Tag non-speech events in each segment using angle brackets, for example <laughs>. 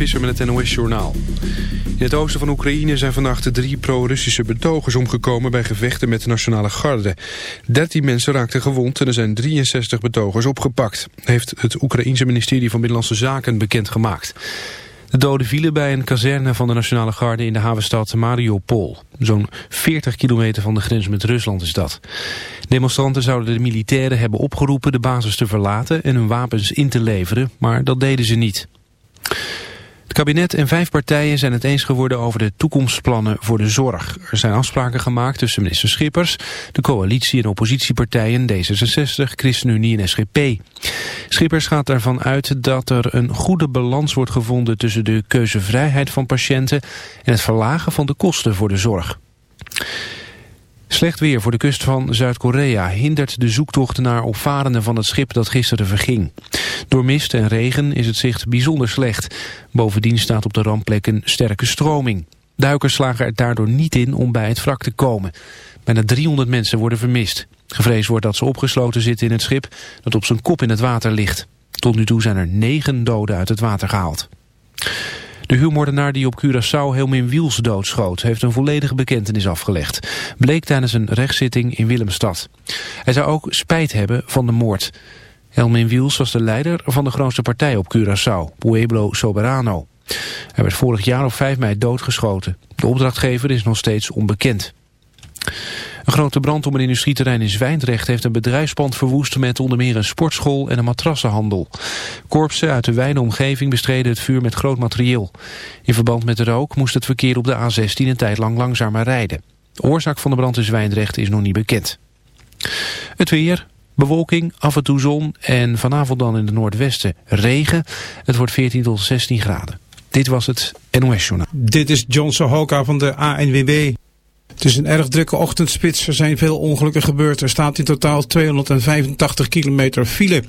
Visser met het NOS-journaal. In het oosten van Oekraïne zijn vannacht drie pro-Russische betogers omgekomen bij gevechten met de Nationale Garde. 13 mensen raakten gewond en er zijn 63 betogers opgepakt, heeft het Oekraïense ministerie van Binnenlandse Zaken bekendgemaakt. De doden vielen bij een kazerne van de Nationale Garde in de havenstad Mariupol. Zo'n 40 kilometer van de grens met Rusland is dat. Demonstranten zouden de militairen hebben opgeroepen de basis te verlaten en hun wapens in te leveren, maar dat deden ze niet. Het kabinet en vijf partijen zijn het eens geworden over de toekomstplannen voor de zorg. Er zijn afspraken gemaakt tussen minister Schippers, de coalitie- en oppositiepartijen D66, ChristenUnie en SGP. Schippers gaat ervan uit dat er een goede balans wordt gevonden tussen de keuzevrijheid van patiënten en het verlagen van de kosten voor de zorg. Slecht weer voor de kust van Zuid-Korea hindert de zoektocht naar opvarenden van het schip dat gisteren verging. Door mist en regen is het zicht bijzonder slecht. Bovendien staat op de rampplek een sterke stroming. Duikers slagen er daardoor niet in om bij het wrak te komen. Bijna 300 mensen worden vermist. Gevreesd wordt dat ze opgesloten zitten in het schip dat op zijn kop in het water ligt. Tot nu toe zijn er negen doden uit het water gehaald. De huurmoordenaar die op Curaçao Helmin Wiels doodschoot... heeft een volledige bekentenis afgelegd. Bleek tijdens een rechtszitting in Willemstad. Hij zou ook spijt hebben van de moord. Helmin Wiels was de leider van de grootste partij op Curaçao, Pueblo Soberano. Hij werd vorig jaar op 5 mei doodgeschoten. De opdrachtgever is nog steeds onbekend. Een grote brand op een industrieterrein in Zwijndrecht heeft een bedrijfspand verwoest met onder meer een sportschool en een matrassenhandel. Korpsen uit de wijde omgeving bestreden het vuur met groot materieel. In verband met de rook moest het verkeer op de A16 een tijd lang langzamer rijden. De oorzaak van de brand in Zwijndrecht is nog niet bekend. Het weer, bewolking, af en toe zon en vanavond dan in het noordwesten regen. Het wordt 14 tot 16 graden. Dit was het NOS Journaal. Dit is John Sohoka van de ANWB. Het is een erg drukke ochtendspits. Er zijn veel ongelukken gebeurd. Er staat in totaal 285 kilometer file.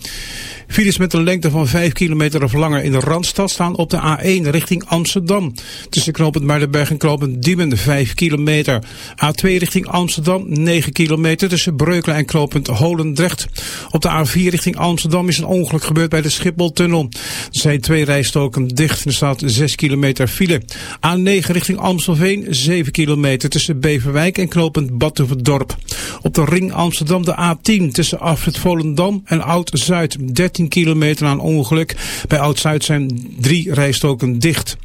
Files met een lengte van 5 kilometer of langer in de Randstad staan op de A1 richting Amsterdam. Tussen knooppunt Muidenberg en knooppunt Diemen 5 kilometer. A2 richting Amsterdam 9 kilometer tussen Breukelen en knooppunt Holendrecht. Op de A4 richting Amsterdam is een ongeluk gebeurd bij de Schipholtunnel. Er zijn twee rijstoken dicht en er staat 6 kilometer file. A9 richting Amstelveen 7 kilometer tussen Beverwijk en knooppunt Batuverdorp. Op de ring Amsterdam de A10 tussen Afrit Volendam en Oud-Zuid 13 kilometer aan ongeluk. Bij Oud-Zuid zijn drie rijstoken dicht.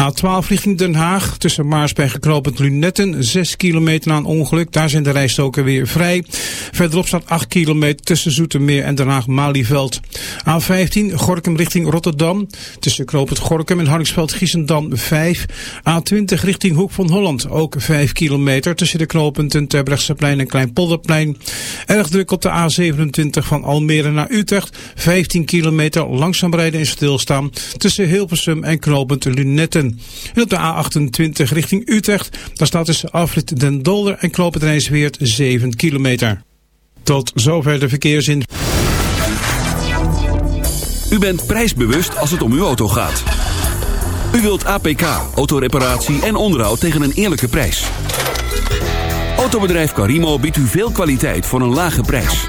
A12 richting Den Haag tussen Maarsberg en Knoopend Lunetten 6 kilometer aan ongeluk. Daar zijn de rijstoken weer vrij. Verderop staat 8 kilometer tussen Zoetermeer en Den Haag-Malieveld. A15 Gorkum richting Rotterdam tussen Knoopend Gorkum en Harningsveld Giesendam 5. A20 richting Hoek van Holland ook 5 kilometer tussen de knooppunten Terbrechtseplein en Kleinpolderplein. Erg druk op de A27 van Almere naar Utrecht. 15 kilometer langzaam rijden en stilstaan tussen Hilversum en knooppunt Lunetten netten. En op de A28 richting Utrecht, daar staat tussen afrit Den Dolder en het 7 kilometer. Tot zover de verkeersin. U bent prijsbewust als het om uw auto gaat. U wilt APK, autoreparatie en onderhoud tegen een eerlijke prijs. Autobedrijf Carimo biedt u veel kwaliteit voor een lage prijs.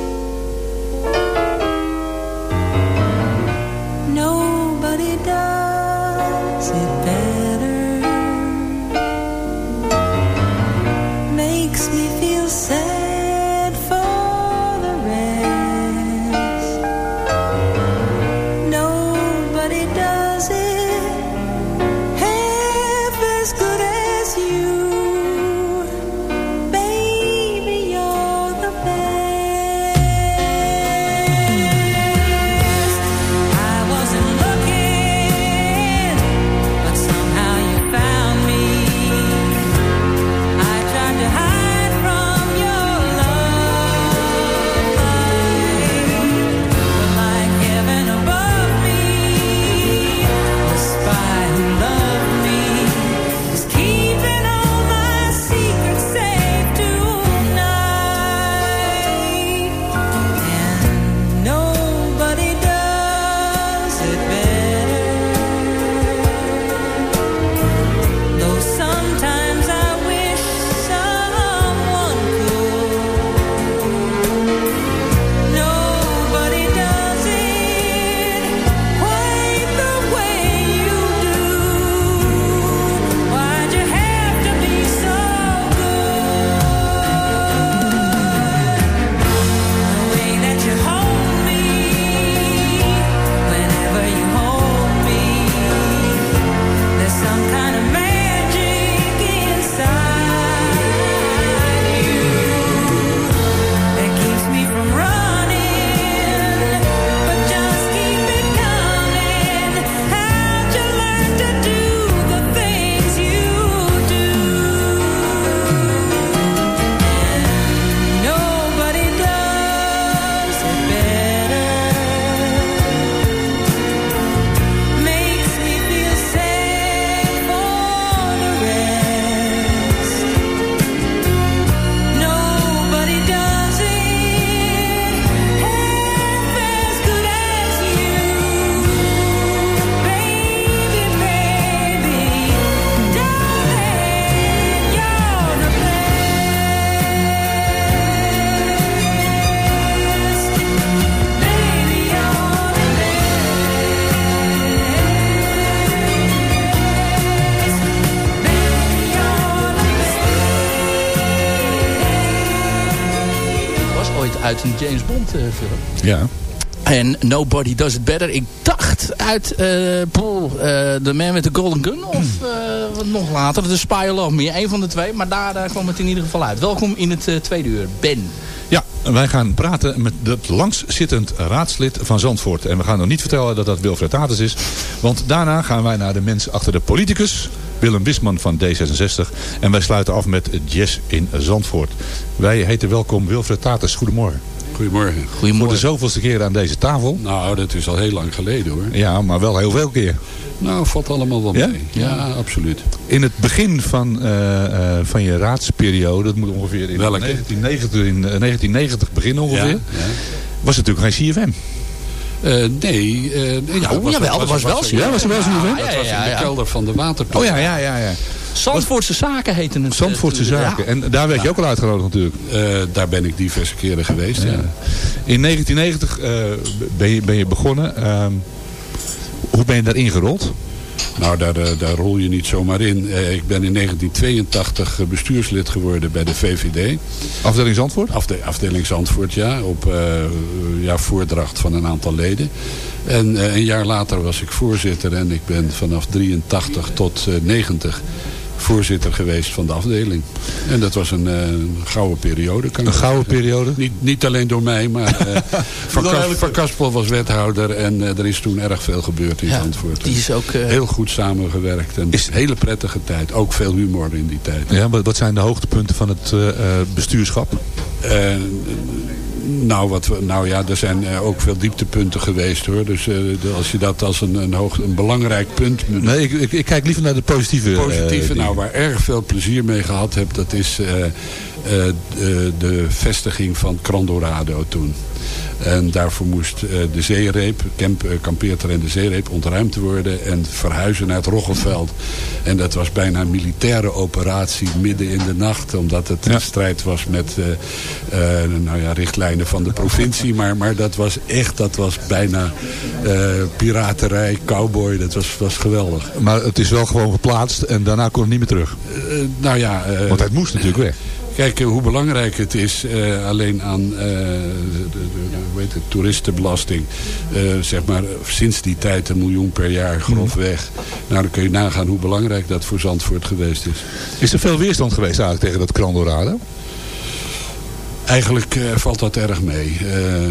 Nobody Does It Better. Ik dacht uit eh poeh, eh, The Man with the Golden Gun. Of eh, wat nog later, The Spy Who Loved Me. Een van de twee. Maar daar, kwam het in ieder geval uit. Welkom in het eh, tweede uur. Ben. Ja, wij gaan praten met het langstzittend raadslid van Zandvoort. En we gaan nog niet vertellen dat dat Wilfred Tatus is. Want daarna gaan wij naar de mens achter de politicus. Willem Wisman van D66. En wij sluiten af met Jess in Zandvoort. Wij heten welkom Wilfred Tatus. Goedemorgen. Goedemorgen. Voor de zoveelste keer aan deze tafel. Nou, dat is al heel lang geleden hoor. Ja, maar wel heel veel keer. Nou, valt allemaal wel mee. Ja, absoluut. In het begin van, eh, eh, van je raadsperiode, dat moet ongeveer in Welke? 1990, in eh, 1990 beginnen ongeveer, Ja, was het natuurlijk geen CFM. Eh, nee, eh, nee, ja, Oh, jawel, dat was wel zo. Ja, was er wel? Ja, Dat was ja, in de ja. kelder van de watertoren. Oh ja, ja, ja. ja. Zandvoortse Zaken heette het. Zandvoortse eh, zaken. En daar werd je ook al uitgenodigd natuurlijk. Eh, daar ben ik diverse keren geweest. Ja. In 1990 eh, ben, je, ben je begonnen. Ehm, hoe ben je daarin gerold? Nou, daar, eh, daar rol je niet zomaar in. Eh, ik ben in 1982 bestuurslid geworden bij de VVD. Afdeling Zandvoort? Afde afdeling Zandvoort, ja. Op eh, ja, voordracht van een aantal leden. En eh, een jaar later was ik voorzitter. En ik ben vanaf 83 tot eh, 90 voorzitter geweest van de afdeling. En dat was een, eh, gouden periode. Kan Een gouden zeggen. periode? Niet, niet alleen door mij, maar eh, <laughs> Van, Kas, van Kaspel was wethouder. En eh, er is toen erg veel gebeurd in Ja, Zandvoort. die is ook... eh, Heel goed samengewerkt. En Is- een hele prettige tijd. Ook veel humor in die tijd. Ja, wat, wat zijn de hoogtepunten van het bestuurschap? Eh, nou, wat we, nou ja, er zijn eh, ook veel dieptepunten geweest hoor. Dus eh, als je dat als een, een, hoog, een belangrijk punt... Nee, ik, ik, ik kijk liever naar de positieve. eh, Positieve, dingen. nou waar erg veel plezier mee gehad heb, dat is eh, eh, de, de vestiging van Crandorado toen. En daarvoor moest eh, de zeereep, camp, eh, kampeerterrein de zeereep, ontruimd worden en verhuizen naar het Roggelveld. En dat was bijna een militaire operatie midden in de nacht, omdat het Ja. een strijd was met eh, eh, nou ja, richtlijnen van de provincie. Maar, maar dat was echt, dat was bijna eh, piraterij, cowboy, dat was, was geweldig. Maar het is wel gewoon geplaatst en daarna kon het niet meer terug. Eh, nou ja, eh, Want het moest natuurlijk weg. Kijk, hoe belangrijk het is, eh, alleen aan eh, de, de, de- hoe heet het, toeristenbelasting. eh, zeg maar, sinds die tijd een miljoen per jaar grofweg. Nou, dan kun je nagaan hoe belangrijk dat voor Zandvoort geweest is. Is er veel weerstand geweest eigenlijk tegen dat Crandorado? Eigenlijk eh, valt dat erg mee. Eh,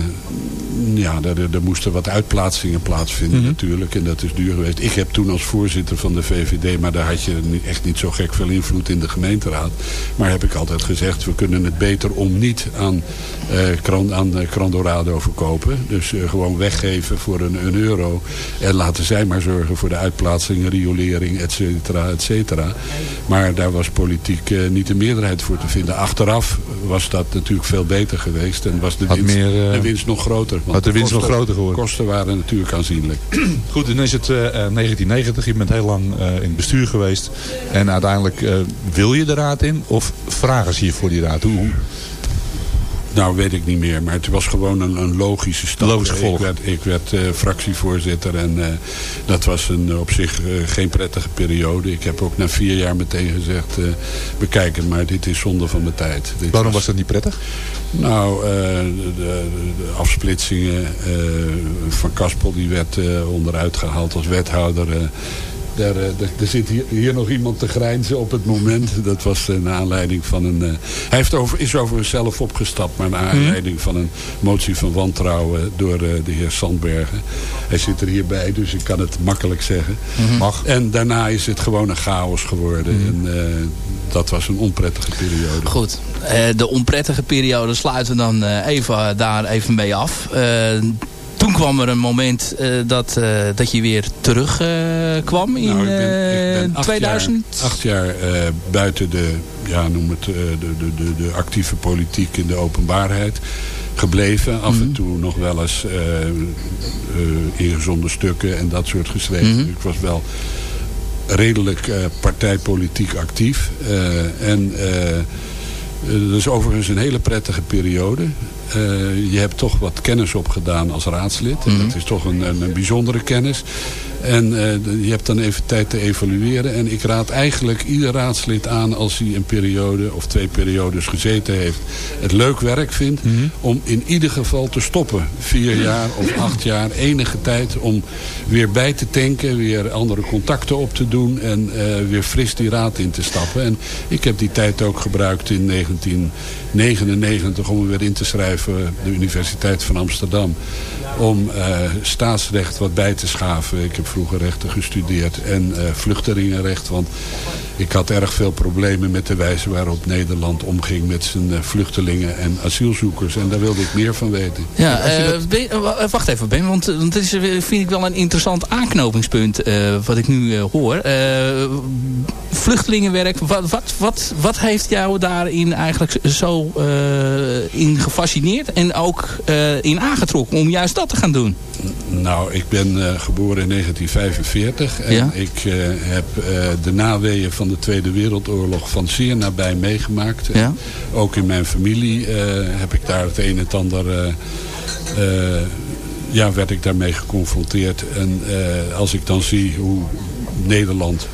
ja, er, moesten wat uitplaatsingen plaatsvinden Mhm. natuurlijk. En dat is duur geweest. Ik heb toen als voorzitter van de VVD... maar daar had je echt niet zo gek veel invloed in de gemeenteraad. Maar heb ik altijd gezegd... we kunnen het beter om niet aan, eh Cran- aan Crandorado verkopen. Dus gewoon weggeven voor een, een euro. En laten zij maar zorgen voor de uitplaatsingen, riolering, et cetera, et cetera. Maar daar was politiek niet de meerderheid voor te vinden. Achteraf was dat natuurlijk veel beter geweest. En was de Had winst, meer, eh, de winst nog groter. Want had de winst nog groter geworden. kosten waren natuurlijk aanzienlijk. <clears throat> Goed, dan is het eh, eh, 1990. Je bent heel lang eh, in het bestuur geweest. En uiteindelijk eh, wil je de raad in? Of vragen ze je voor die raad? Hoe- Nou, weet ik niet meer. Maar het was gewoon een, een logische stap. Logisch gevolg. Ik werd, ik werd eh, fractievoorzitter. En eh, dat was een, op zich eh, geen prettige periode. Ik heb ook na vier jaar meteen gezegd... eh, bekijk het maar, dit is zonde van mijn tijd. Dit waarom was dat niet prettig? Nou, eh, de, de- afsplitsingen eh, van Kaspel die werd eh, onderuit gehaald als wethouder. Eh. Daar, eh, er zit hier, hier nog iemand te grijnzen op het moment. Dat was een aanleiding van een... eh, hij heeft over, is overigens zelf opgestapt, maar naar aanleiding van een motie van wantrouwen door eh, de heer Sandbergen. Hij zit er hierbij, dus ik kan het makkelijk zeggen. Mag. En daarna is het gewoon een chaos geworden. En eh, dat was een onprettige periode. Goed, Eh, de onprettige periode sluiten we dan eh, even, daar even mee af. Eh, toen kwam er een moment eh, dat, eh, dat je weer terugkwam kwam in Nou, ik ben, ik ben eh, acht 2000. Jaar, acht jaar eh, buiten de, ja, noem het, eh, de, de, de, de actieve politiek in de openbaarheid gebleven. Af Mhm. en toe nog wel eens eh eh, ingezonde stukken en dat soort geschreven. Mhm. Ik was wel redelijk eh, partijpolitiek actief. Eh, en eh, eh, dat is overigens een hele prettige periode. Eh, je hebt toch wat kennis opgedaan als raadslid. En Mhm. dat is toch een, een, een bijzondere kennis. En eh, je hebt dan even tijd te evalueren. En ik raad eigenlijk ieder raadslid aan als hij een periode of twee periodes gezeten heeft. Het leuk werk vindt om in ieder geval te stoppen. Vier jaar of acht jaar, enige tijd om weer bij te tanken. Weer andere contacten op te doen. En eh, weer fris die raad in te stappen. En ik heb die tijd ook gebruikt in 1999 om me weer in te schrijven. De Universiteit van Amsterdam. Om eh, staatsrecht wat bij te schaven. Ik heb vroeger rechten gestudeerd. En eh, vluchtelingenrecht. Want ik had erg veel problemen met de wijze waarop Nederland omging met zijn eh, vluchtelingen en asielzoekers. En daar wilde ik meer van weten. Ja, dat- Ben- wacht even Ben, want, want dit is, vind ik wel een interessant aanknopingspunt eh, wat ik nu hoor. Eh, vluchtelingenwerk, wat, wat, wat, wat heeft jou daarin eigenlijk zo eh, in gefascineerd en ook eh, in aangetrokken om juist dat te gaan doen? Nou, ik ben eh, geboren in 1945 en Ja? ik heb de naweeën van de Tweede Wereldoorlog van zeer nabij meegemaakt. Ja? Ook in mijn familie heb ik daar het een en het ander... ja, werd ik daarmee geconfronteerd. En als ik dan zie hoe Nederland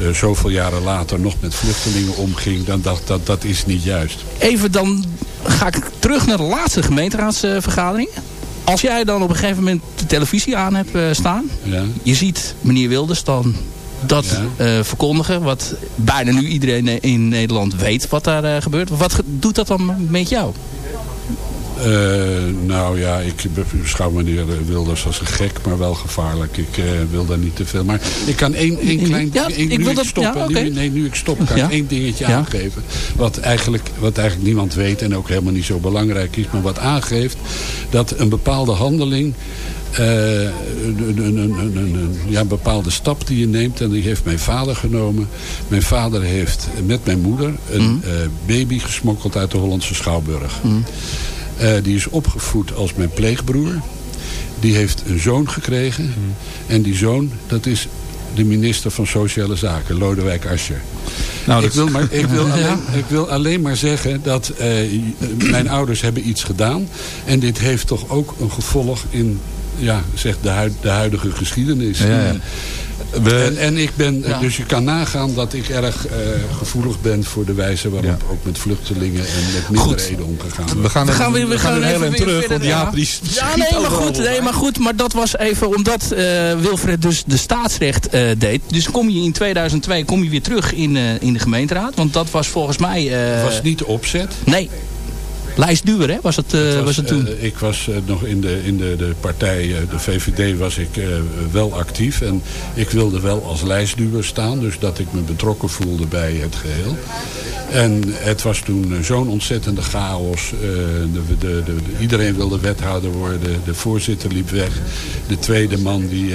eh, zoveel jaren later nog met vluchtelingen omging... dan dacht dat dat is niet juist. Even dan ga ik terug naar de laatste gemeenteraadsvergadering. Als jij dan op een gegeven moment de televisie aan hebt eh, staan. Ja. Je ziet meneer Wilders dan dat eh, verkondigen. Wat bijna nu iedereen in Nederland weet wat daar gebeurt. Wat doet dat dan met jou? Eh, nou ja, ik beschouw meneer Wilders als een gek, maar wel gevaarlijk. Ik eh, wil daar niet te veel. Maar ik kan één, één klein... Ja, één- ik nu wil dat- stoppen, ja, oké. nu, nee, nu ik stop, kan ik één dingetje aangeven. Wat eigenlijk, wat eigenlijk niemand weet en ook helemaal niet zo belangrijk is. Maar wat aangeeft dat een bepaalde handeling... eh, een, een, een, ja, een bepaalde stap die je neemt. En die heeft mijn vader genomen. Mijn vader heeft met mijn moeder een eh, baby gesmokkeld uit de Hollandse Schouwburg. Eh, die is opgevoed als mijn pleegbroer. Die heeft een zoon gekregen. En die zoon, dat is de minister van Sociale Zaken, Lodewijk Asscher. Nou, ik, wil maar, ik, wil <laughs> alleen, ik wil alleen maar zeggen dat eh, mijn ouders hebben iets gedaan. En dit heeft toch ook een gevolg in ja, zeg de, huid- de huidige geschiedenis. Ja, ja. En, en ik ben, Ja. dus je kan nagaan dat ik erg eh, gevoelig ben voor de wijze waarop ook met vluchtelingen en met minderheden omgegaan wordt. We gaan, We gaan weer, we gaan heel even terug, verder, Ja, nee maar, goed, nee, maar goed. Maar dat was even omdat eh, Wilfred dus de staatsrecht eh, deed. Dus kom je in 2002 kom je weer terug in, in de gemeenteraad. Want dat was volgens mij... Het was niet de opzet. Nee. Lijst Duwer, hè? Was het, eh, was, het toen? eh, ik was eh, nog in de, in de, de partij, de VVD, was ik wel actief. En ik wilde wel als lijstduwer staan. Dus dat ik me betrokken voelde bij het geheel. En het was toen zo'n ontzettende chaos. De, de, de, de- iedereen wilde wethouder worden. De voorzitter liep weg. De tweede man, die,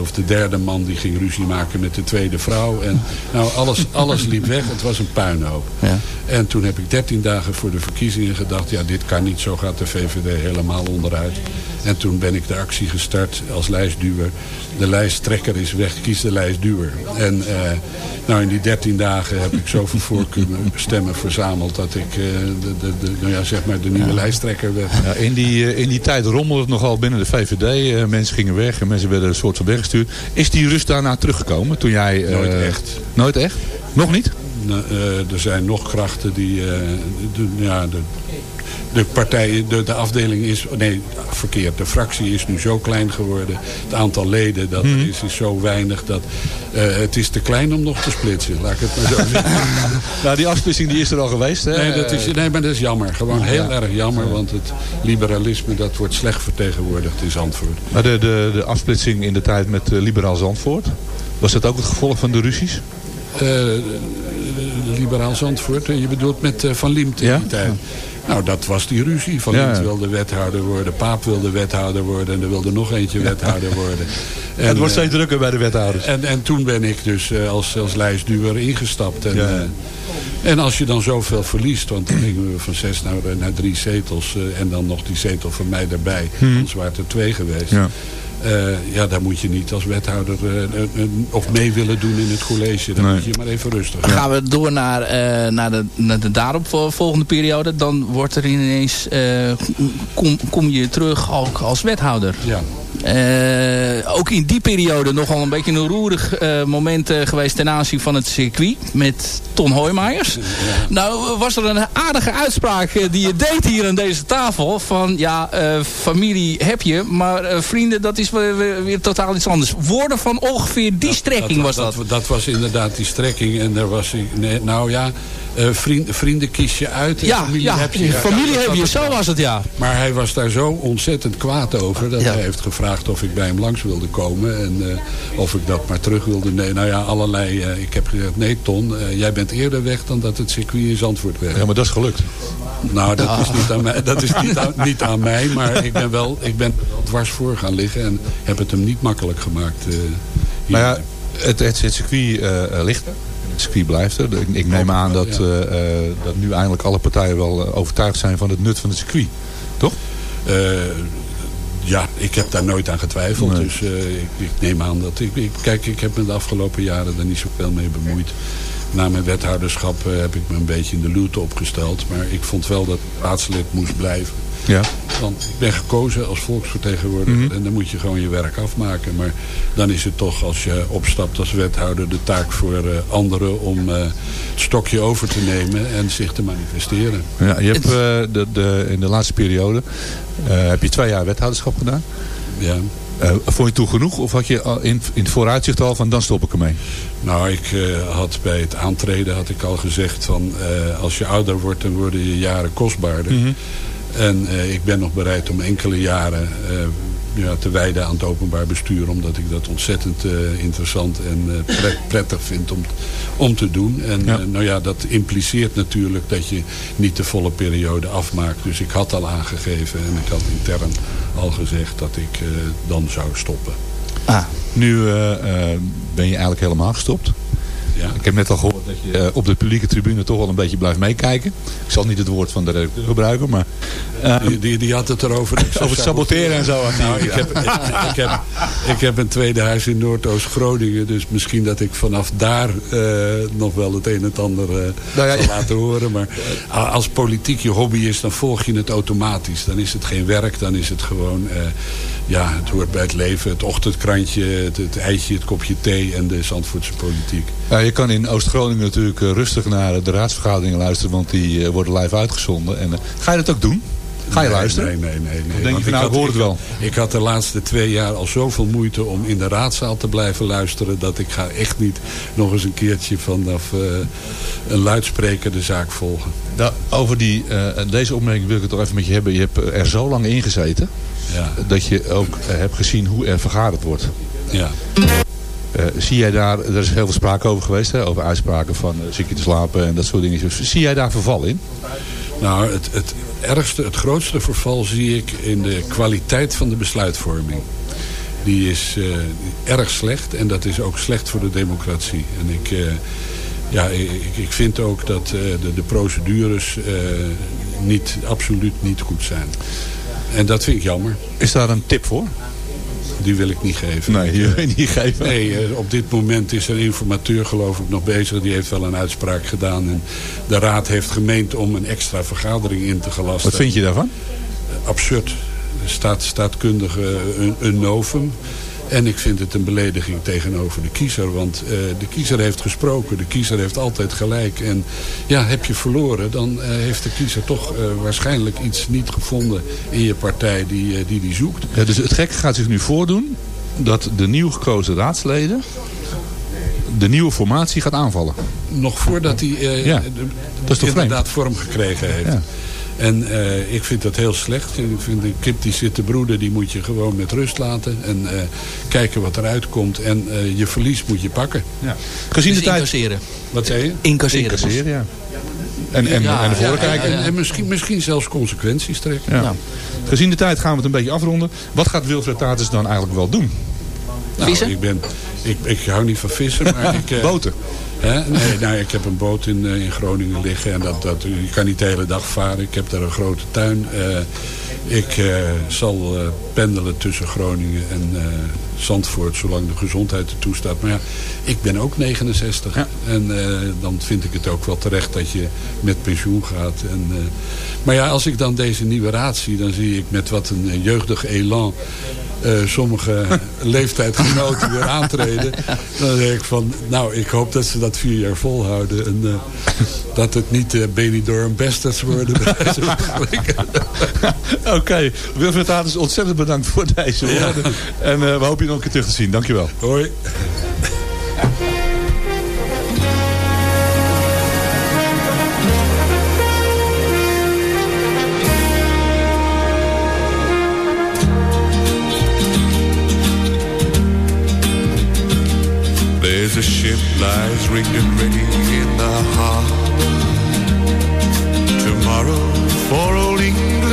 of de derde man, die ging ruzie maken met de tweede vrouw. En nou, alles, alles liep weg. Het was een puinhoop. Ja. En toen heb ik 13 dagen voor de verkiezingen gedacht... ja, dit kan niet, zo gaat de VVD helemaal onderuit. En toen ben ik de actie gestart als lijstduwer. De lijsttrekker is weg, kies de lijstduwer. En eh, nou, in die 13 dagen heb ik zoveel <laughs> voorkeurstemmen verzameld... dat ik eh, de, de, de, nou ja, zeg maar de nieuwe lijsttrekker werd. Ja, in, die, eh, in die tijd rommelde het nogal binnen de VVD. mensen gingen weg en mensen werden een soort van weggestuurd. Is die rust daarna teruggekomen toen jij... Nooit echt. Nooit echt? Nog niet? Nou, er zijn nog krachten die... de, ja, de, de partij, de, de afdeling is... Nee, verkeerd. De fractie is nu zo klein geworden. Het aantal leden dat Mhm. is, is zo weinig. dat eh, Het is te klein om nog te splitsen. Laat ik het maar zo <laughs> zeggen. Nou, die afsplitsing die is er al geweest. Hè? Nee, dat is, nee, maar dat is jammer. Gewoon heel erg jammer. Want het liberalisme dat wordt slecht vertegenwoordigd in Zandvoort. Maar de, de, de afsplitsing in de tijd met eh, Liberaal Zandvoort. Was dat ook het gevolg van de ruzies? Eh, liberaal Zandvoort. Je bedoelt met Van Liemt in Ja? die tijd. Nou, dat was die ruzie. Van Ja, wilde wethouder worden. Paap wilde wethouder worden. En er wilde nog eentje wethouder <laughs> worden. En, het wordt eh, steeds drukker bij de wethouders. en, en toen ben ik dus eh, als, als lijstduwer ingestapt. En, Ja. eh, en als je dan zoveel verliest, want dan gingen we van zes naar, naar drie zetels. eh, en dan nog die zetel van mij daarbij. Anders waren er twee geweest. Ja. Eh, ja, daar moet je niet als wethouder eh, eh, of mee willen doen in het college. Dan Nee. moet je maar even rustig. Dan gaan we door naar, eh, naar, de, naar de daarop volgende periode. Dan wordt er ineens, eh, kom, kom je terug ook als wethouder. Ja. Eh, ook in die periode nogal een beetje een roerig eh, moment eh, geweest ten aanzien van het circuit met Ton Hoijmaijers. Nou was er een aardige uitspraak die je deed hier aan deze tafel. Van ja, familie heb je, maar vrienden dat is weer, weer, weer totaal iets anders. Woorden van ongeveer die strekking was dat. dat. Dat was inderdaad die strekking. En daar was nee, nou ja, eh, vriend, vrienden kies je uit. en Ja, familie ja, heb je. familie heb je, zo was het ja. Maar hij was daar zo ontzettend kwaad over. Dat Ja. hij heeft gevraagd of ik bij hem langs wilde komen. En eh, of ik dat maar terug wilde nemen. Nou ja, allerlei. eh, ik heb gezegd, nee Ton, eh, jij bent eerder weg dan dat het circuit in Zandvoort weg. Ja, maar dat is gelukt. Nou, dat is, niet aan, mij, dat is niet, aan, niet aan mij. Maar ik ben wel ik ben er wel dwars voor gaan liggen. En heb het hem niet makkelijk gemaakt. eh. Nou ja, het, het, het circuit ligt er. Het circuit blijft er. Ik, ik neem aan dat, eh, eh, dat nu eindelijk alle partijen wel eh, overtuigd zijn van het nut van het circuit. Toch? Ja, ik heb daar nooit aan getwijfeld. Nee. Dus ik, ik neem aan dat... Ik, ik, kijk, ik heb me de afgelopen jaren er niet zoveel mee bemoeid. Na mijn wethouderschap heb ik me een beetje in de luwte opgesteld. Maar ik vond wel dat raadslid moest blijven. Ja. Want ik ben gekozen als volksvertegenwoordiger. Mhm. En dan moet je gewoon je werk afmaken. Maar dan is het toch als je opstapt als wethouder de taak voor eh, anderen om eh, het stokje over te nemen en zich te manifesteren. Ja, je hebt, eh, de, de, in de laatste periode eh, heb je twee jaar wethouderschap gedaan. Ja. Eh, vond je toen genoeg of had je al in, in het vooruitzicht al van dan stop ik ermee? Nou, ik eh, had bij het aantreden had ik al gezegd van eh, als je ouder wordt dan worden je jaren kostbaarder. Mhm. En eh, ik ben nog bereid om enkele jaren eh, ja, te wijden aan het openbaar bestuur. Omdat ik dat ontzettend eh, interessant en pret- <laughs> prettig vind om, om te doen. En Ja. nou ja, dat impliceert natuurlijk dat je niet de volle periode afmaakt. Dus ik had al aangegeven en ik had intern al gezegd dat ik dan zou stoppen. Ah. Nu ben je eigenlijk helemaal gestopt. Ja. Ik heb net al gehoord dat je eh, op de publieke tribune toch wel een beetje blijft meekijken. Ik zal niet het woord van de redacteur gebruiken, maar... eh, Die, die, die had het erover. <laughs> over het saboteren en zo. Nou, ik heb, ik, ik heb, ik heb een tweede huis in Noordoost-Groningen. Dus misschien dat ik vanaf daar eh, nog wel het een en het ander Nou ja, zal laten horen. Maar als politiek je hobby is, dan volg je het automatisch. Dan is het geen werk, dan is het gewoon... ja, het hoort bij het leven. Het ochtendkrantje, het, het eitje, het kopje thee en de Zandvoortse politiek. Ja, je kan in Oost-Groningen natuurlijk eh, rustig naar de raadsvergaderingen luisteren, want die eh, worden live uitgezonden. En, eh, ga je dat ook doen? Ga je Nee, luisteren? Nee, nee, nee. nee. Of denk je van, nou, ik had- hoor het wel. Ik had de laatste twee jaar al zoveel moeite om in de raadzaal te blijven luisteren... dat ik ga echt niet nog eens een keertje vanaf eh, een luidspreker de zaak volgen. Nou, over die, deze opmerking wil ik het toch even met je hebben. Je hebt er zo lang in gezeten Ja, dat je ook eh, hebt gezien hoe er vergaderd wordt. ja. Eh, zie jij daar, er is heel veel sprake over geweest, hè, over uitspraken van uh, zit je te slapen en dat soort dingen. Zie jij daar verval in? Nou, het, het ergste, het grootste verval zie ik in de kwaliteit van de besluitvorming. Die is eh, erg slecht en dat is ook slecht voor de democratie. En ik, eh, ja, ik, ik vind ook dat eh, de, de procedures eh, niet, absoluut niet goed zijn. En dat vind ik jammer. Is daar een tip voor? Die wil ik niet geven. Nee, die wil je niet geven. Nee, eh, op dit moment is er een informateur geloof ik nog bezig. Die heeft wel een uitspraak gedaan. En de raad heeft gemeend om een extra vergadering in te gelasten. Wat vind je daarvan? Absurd. Staat, staatkundige een, een novum. En ik vind het een belediging tegenover de kiezer. Want eh, de kiezer heeft gesproken. De kiezer heeft altijd gelijk. En ja, heb je verloren, dan eh, heeft de kiezer toch eh, waarschijnlijk iets niet gevonden in je partij die die, die zoekt. Ja, dus het gekke gaat zich nu voordoen dat de nieuw gekozen raadsleden de nieuwe formatie gaat aanvallen. Nog voordat hij Ja, de- dat is toch inderdaad vorm gekregen heeft. Ja. En eh, ik vind dat heel slecht. Ik vind de kip die zit te broeden, die moet je gewoon met rust laten. En eh, kijken wat eruit komt. En eh, je verlies moet je pakken. Ja. Gezien Dus de tijd... incasseren. Wat zei je? Incasseren. Incasseren, ja. En, en, Ja, en naar voren ja, kijken. En, en misschien, misschien zelfs consequenties trekken. Ja. Ja. Gezien de tijd gaan we het een beetje afronden. Wat gaat Wilfred Tatus dan eigenlijk wel doen? Nou, Vissen? ik, ben, ik, ik hou niet van vissen. Maar <laughs> ik, eh, Boten. Nee, nou, ik heb een boot in, eh, in Groningen liggen. En dat, dat, je kan niet de hele dag varen. Ik heb daar een grote tuin. Eh, ik eh, zal pendelen tussen Groningen en Zandvoort. Zolang de gezondheid er toestaat. Maar ja, ik ben ook 69. Ja. En eh, dan vind ik het ook wel terecht dat je met pensioen gaat. En, eh, maar ja, als ik dan deze nieuwe raad zie. Dan zie ik met wat een eh, jeugdig elan sommige <laughs> leeftijdgenoten weer aantreden. Dan denk ik van, nou, ik hoop dat ze dat vier jaar volhouden. En dat het niet uh, Benidorm Bastards worden. <laughs> Oké, Wilfred Tatus, ontzettend bedankt voor deze woorden. En we hopen en elkaar terug te zien. Dankjewel. Hoi. There's a ship lies rigged and ready in the harbor. Tomorrow for old England.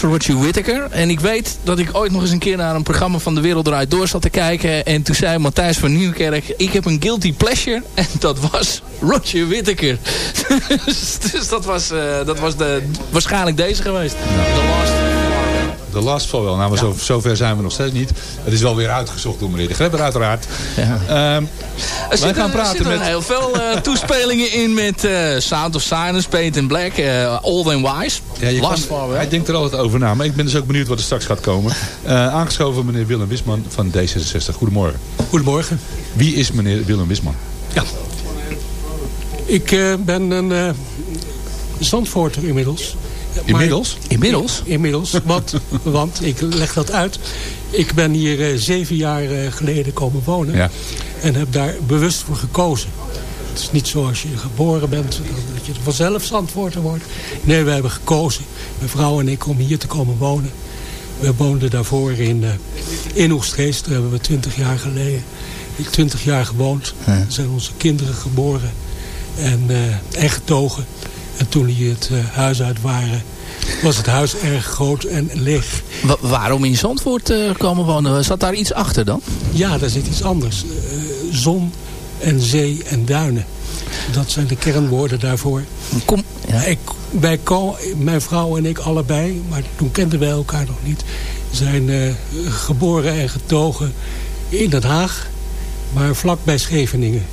Roger Whittaker. En ik weet dat ik ooit nog eens een keer naar een programma van De Wereld Draait Door zat te kijken. En toen zei Matthijs van Nieuwkerk, ik heb een guilty pleasure. <laughs> En dat was Roger Whittaker. <laughs> dus dus dat, was, eh, dat was de, waarschijnlijk deze geweest. The Last De last van wel. Nou, maar zo, zover zijn we nog steeds niet. Het is wel weer uitgezocht door meneer De Grebber uiteraard. Ja. Ehm, Er wij zitten, gaan praten er zitten met... heel veel eh, <laughs> toespelingen in met eh, Sound of Silence, Paint in Black, eh, Old and Wise. Ja, je Last kan- hij denkt er altijd over na. Maar ik ben dus ook benieuwd wat er straks gaat komen. <laughs> Eh, aangeschoven meneer Willem Wisman van D66. Goedemorgen. Goedemorgen. Wie is meneer Willem Wisman? Ik eh, ben een eh Zandvoorter inmiddels. Maar- Inmiddels? Inmiddels? Inmiddels, want, <laughs> want ik leg dat uit. Ik ben hier eh, zeven jaar eh, geleden komen wonen. Ja. En heb daar bewust voor gekozen. Het is niet zoals je geboren bent, dat je vanzelf Zandvoorter wordt. Nee, we hebben gekozen, mijn vrouw en ik, om hier te komen wonen. We woonden daarvoor in, eh in. Daar hebben we twintig jaar geleden. Twintig jaar gewoond. Er zijn onze kinderen geboren. En, en getogen. En toen die het eh, huis uit waren, was het huis erg groot en leeg. Wa- waarom in Zandvoort eh, komen wonen? Zat daar iets achter dan? Ja, daar zit iets anders. Eh, zon en zee en duinen. Dat zijn de kernwoorden daarvoor. Kom, Ik, wij mijn vrouw en ik allebei, maar toen kenden wij elkaar nog niet... zijn geboren en getogen in Den Haag, maar vlak bij Scheveningen.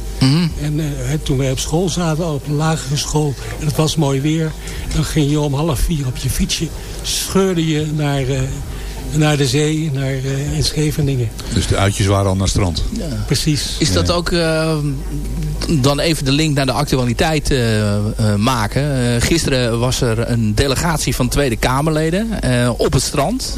En eh, toen wij op school zaten, op een lagere school, en het was mooi weer... dan ging je om half vier op je fietsje, scheurde je naar, eh, naar de zee, naar, eh, in Scheveningen. Dus de uitjes waren al naar het strand. Precies. Is dat ook eh, dan even de link naar de actualiteit eh, eh, maken. Eh, gisteren was er een delegatie van Tweede Kamerleden eh, op het strand.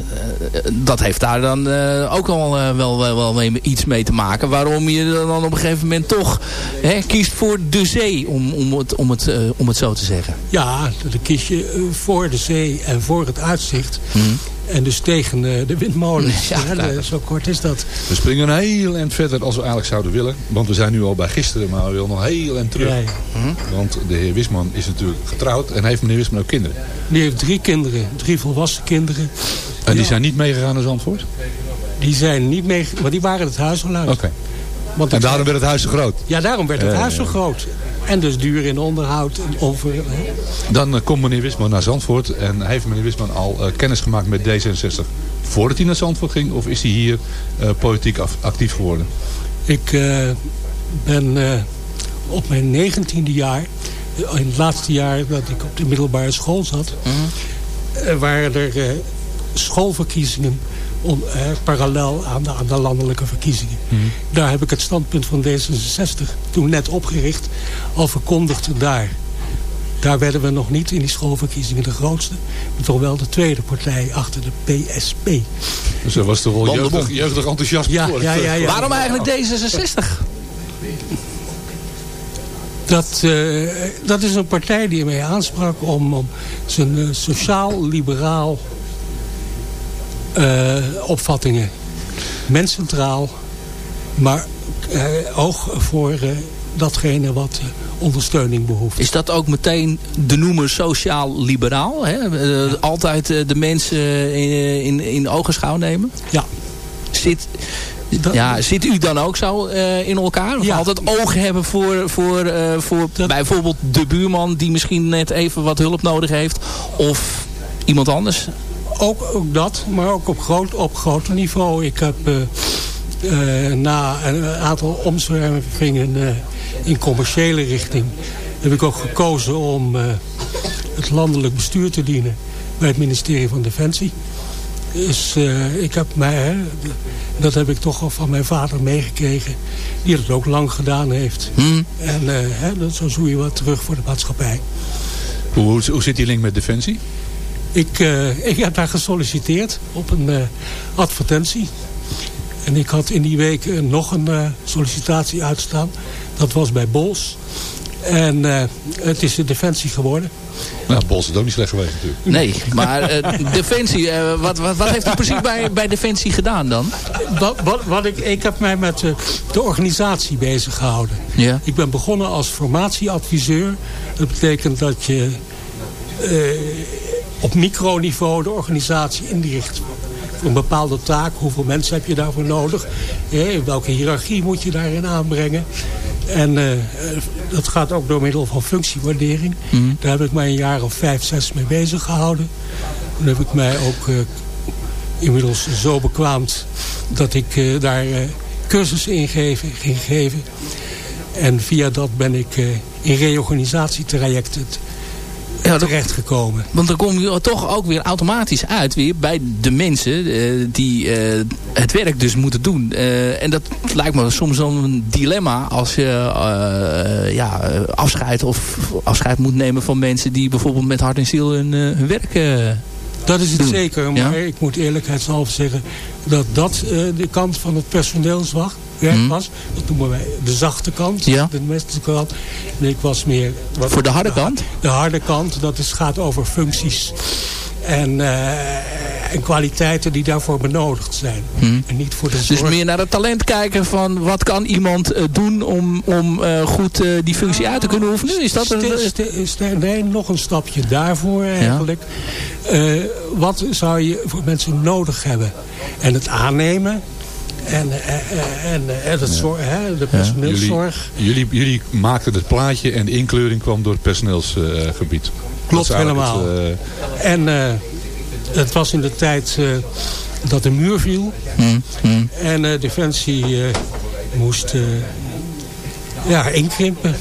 Eh, dat heeft daar dan eh, ook al eh, wel, wel, wel mee- iets mee te maken. Waarom je dan op een gegeven moment toch hè, kiest voor de zee, om, om, het, om, het, om het zo te zeggen. Ja, dan kies je voor de zee en voor het uitzicht. En dus tegen eh, de windmolens. <laughs> Ja, zo kort is dat. We springen een heel eind verder als we eigenlijk zouden willen. Want we zijn nu al bij gisteren, maar we willen nog heel eind terug. Ja, ja. Want de heer Wisman is natuurlijk getrouwd en heeft meneer Wisman ook kinderen. Die heeft drie kinderen, drie volwassen kinderen. En die zijn niet meegegaan naar Zandvoort? Die zijn niet mee, maar die waren het huis al uit. Oké. Want En daarom zei- werd het huis zo groot. Ja, daarom werd het huis zo groot. En dus duur in onderhoud. En over, hè. Dan eh, komt meneer Wisman naar Zandvoort. En heeft meneer Wisman al eh, kennis gemaakt met D66 voordat hij naar Zandvoort ging? Of is hij hier eh, politiek af- actief geworden? Ik eh, ben eh, op mijn negentiende jaar, in het laatste jaar dat ik op de middelbare school zat, eh, waren er eh, schoolverkiezingen eh, parallel aan de, aan de landelijke verkiezingen. Daar heb ik het standpunt van D66, toen net opgericht, al verkondigd daar. Daar werden we nog niet in die schoolverkiezingen de grootste. Maar toch wel de tweede partij achter de PSP. Dus er was toch wel jeugdig, jeugdig Ja, ja, ja, ja. Waarom eigenlijk D66? Dat, eh, dat is een partij die mij aansprak om, om zijn eh, sociaal-liberaal eh, opvattingen. Menscentraal, maar eh, oog voor eh, datgene wat ondersteuning behoeft. Is dat ook meteen de noemer sociaal-liberaal? Altijd de mensen in, in, in ogenschouw nemen? Ja. Zit, ja, zit u dan ook zo in elkaar? Of Ja. altijd oog hebben voor, voor, voor bijvoorbeeld de buurman... die misschien net even wat hulp nodig heeft? Of iemand anders? Ook, ook dat, maar ook op, groot, op groter niveau. Ik heb eh, eh, na een aantal omzwervingen eh, in commerciële richting... heb ik ook gekozen om eh, het landelijk bestuur te dienen... bij het ministerie van Defensie. Dus eh, ik heb mij, hè, dat heb ik toch al van mijn vader meegekregen... die dat ook lang gedaan heeft. En eh, hè, dat, zo zoe je wat terug voor de maatschappij. Hoe, hoe, hoe zit die link met Defensie? Ik, eh, ik heb daar gesolliciteerd op een eh, advertentie. En ik had in die week eh, nog een eh, sollicitatie uitstaan. Dat was bij Bols. En eh, het is de Defensie geworden. Nou, Bos is ook niet slecht geweest natuurlijk. Nee, maar eh, Defensie, eh, wat, wat, wat heeft u precies bij, bij Defensie gedaan dan? Wat, wat, wat ik, ik heb mij met de organisatie bezig gehouden. Ja. Ik ben begonnen als formatieadviseur. Dat betekent dat je eh, op microniveau de organisatie inricht. Voor een bepaalde taak, hoeveel mensen heb je daarvoor nodig? Eh, welke hiërarchie moet je daarin aanbrengen? En eh, eh, dat gaat ook door middel van functiewaardering. Daar heb ik mij een jaar of vijf, zes mee bezig gehouden. Toen heb ik mij ook eh, inmiddels zo bekwaamd dat ik daar cursussen in geven, ging geven. En via dat ben ik in reorganisatietrajecten t- terechtgekomen. Want dan kom je toch ook weer automatisch uit weer bij de mensen eh, die eh, het werk dus moeten doen. Eh, en dat lijkt me soms wel een dilemma als je ja, afscheid of afscheid moet nemen van mensen die bijvoorbeeld met hart en ziel hun, hun werk Dat is het doen. zeker, maar ik moet eerlijkheidshalve zeggen dat dat de kant van het personeelswerk Mhm. was. Dat noemen wij de zachte kant, Ja. de menselijke kant. En ik was meer... wat- Voor de harde kant? De harde kant, dat is, gaat over functies en, eh, en kwaliteiten die daarvoor benodigd zijn. En niet voor de Dus zorg. meer naar het talent kijken van wat kan iemand eh, doen om, om eh, goed die functie uit te kunnen oefenen? Is dat een, ste- nee, nog een stapje daarvoor eigenlijk. Wat zou je voor mensen nodig hebben? En het aannemen. En, eh, eh, en, eh, en het hè, de personeelszorg. jullie, jullie maakten het plaatje en de inkleuring kwam door het personeelsgebied. Klopt helemaal. En eh, het was in de tijd eh, dat de muur viel. En eh, Defensie eh, moest eh, ja, inkrimpen.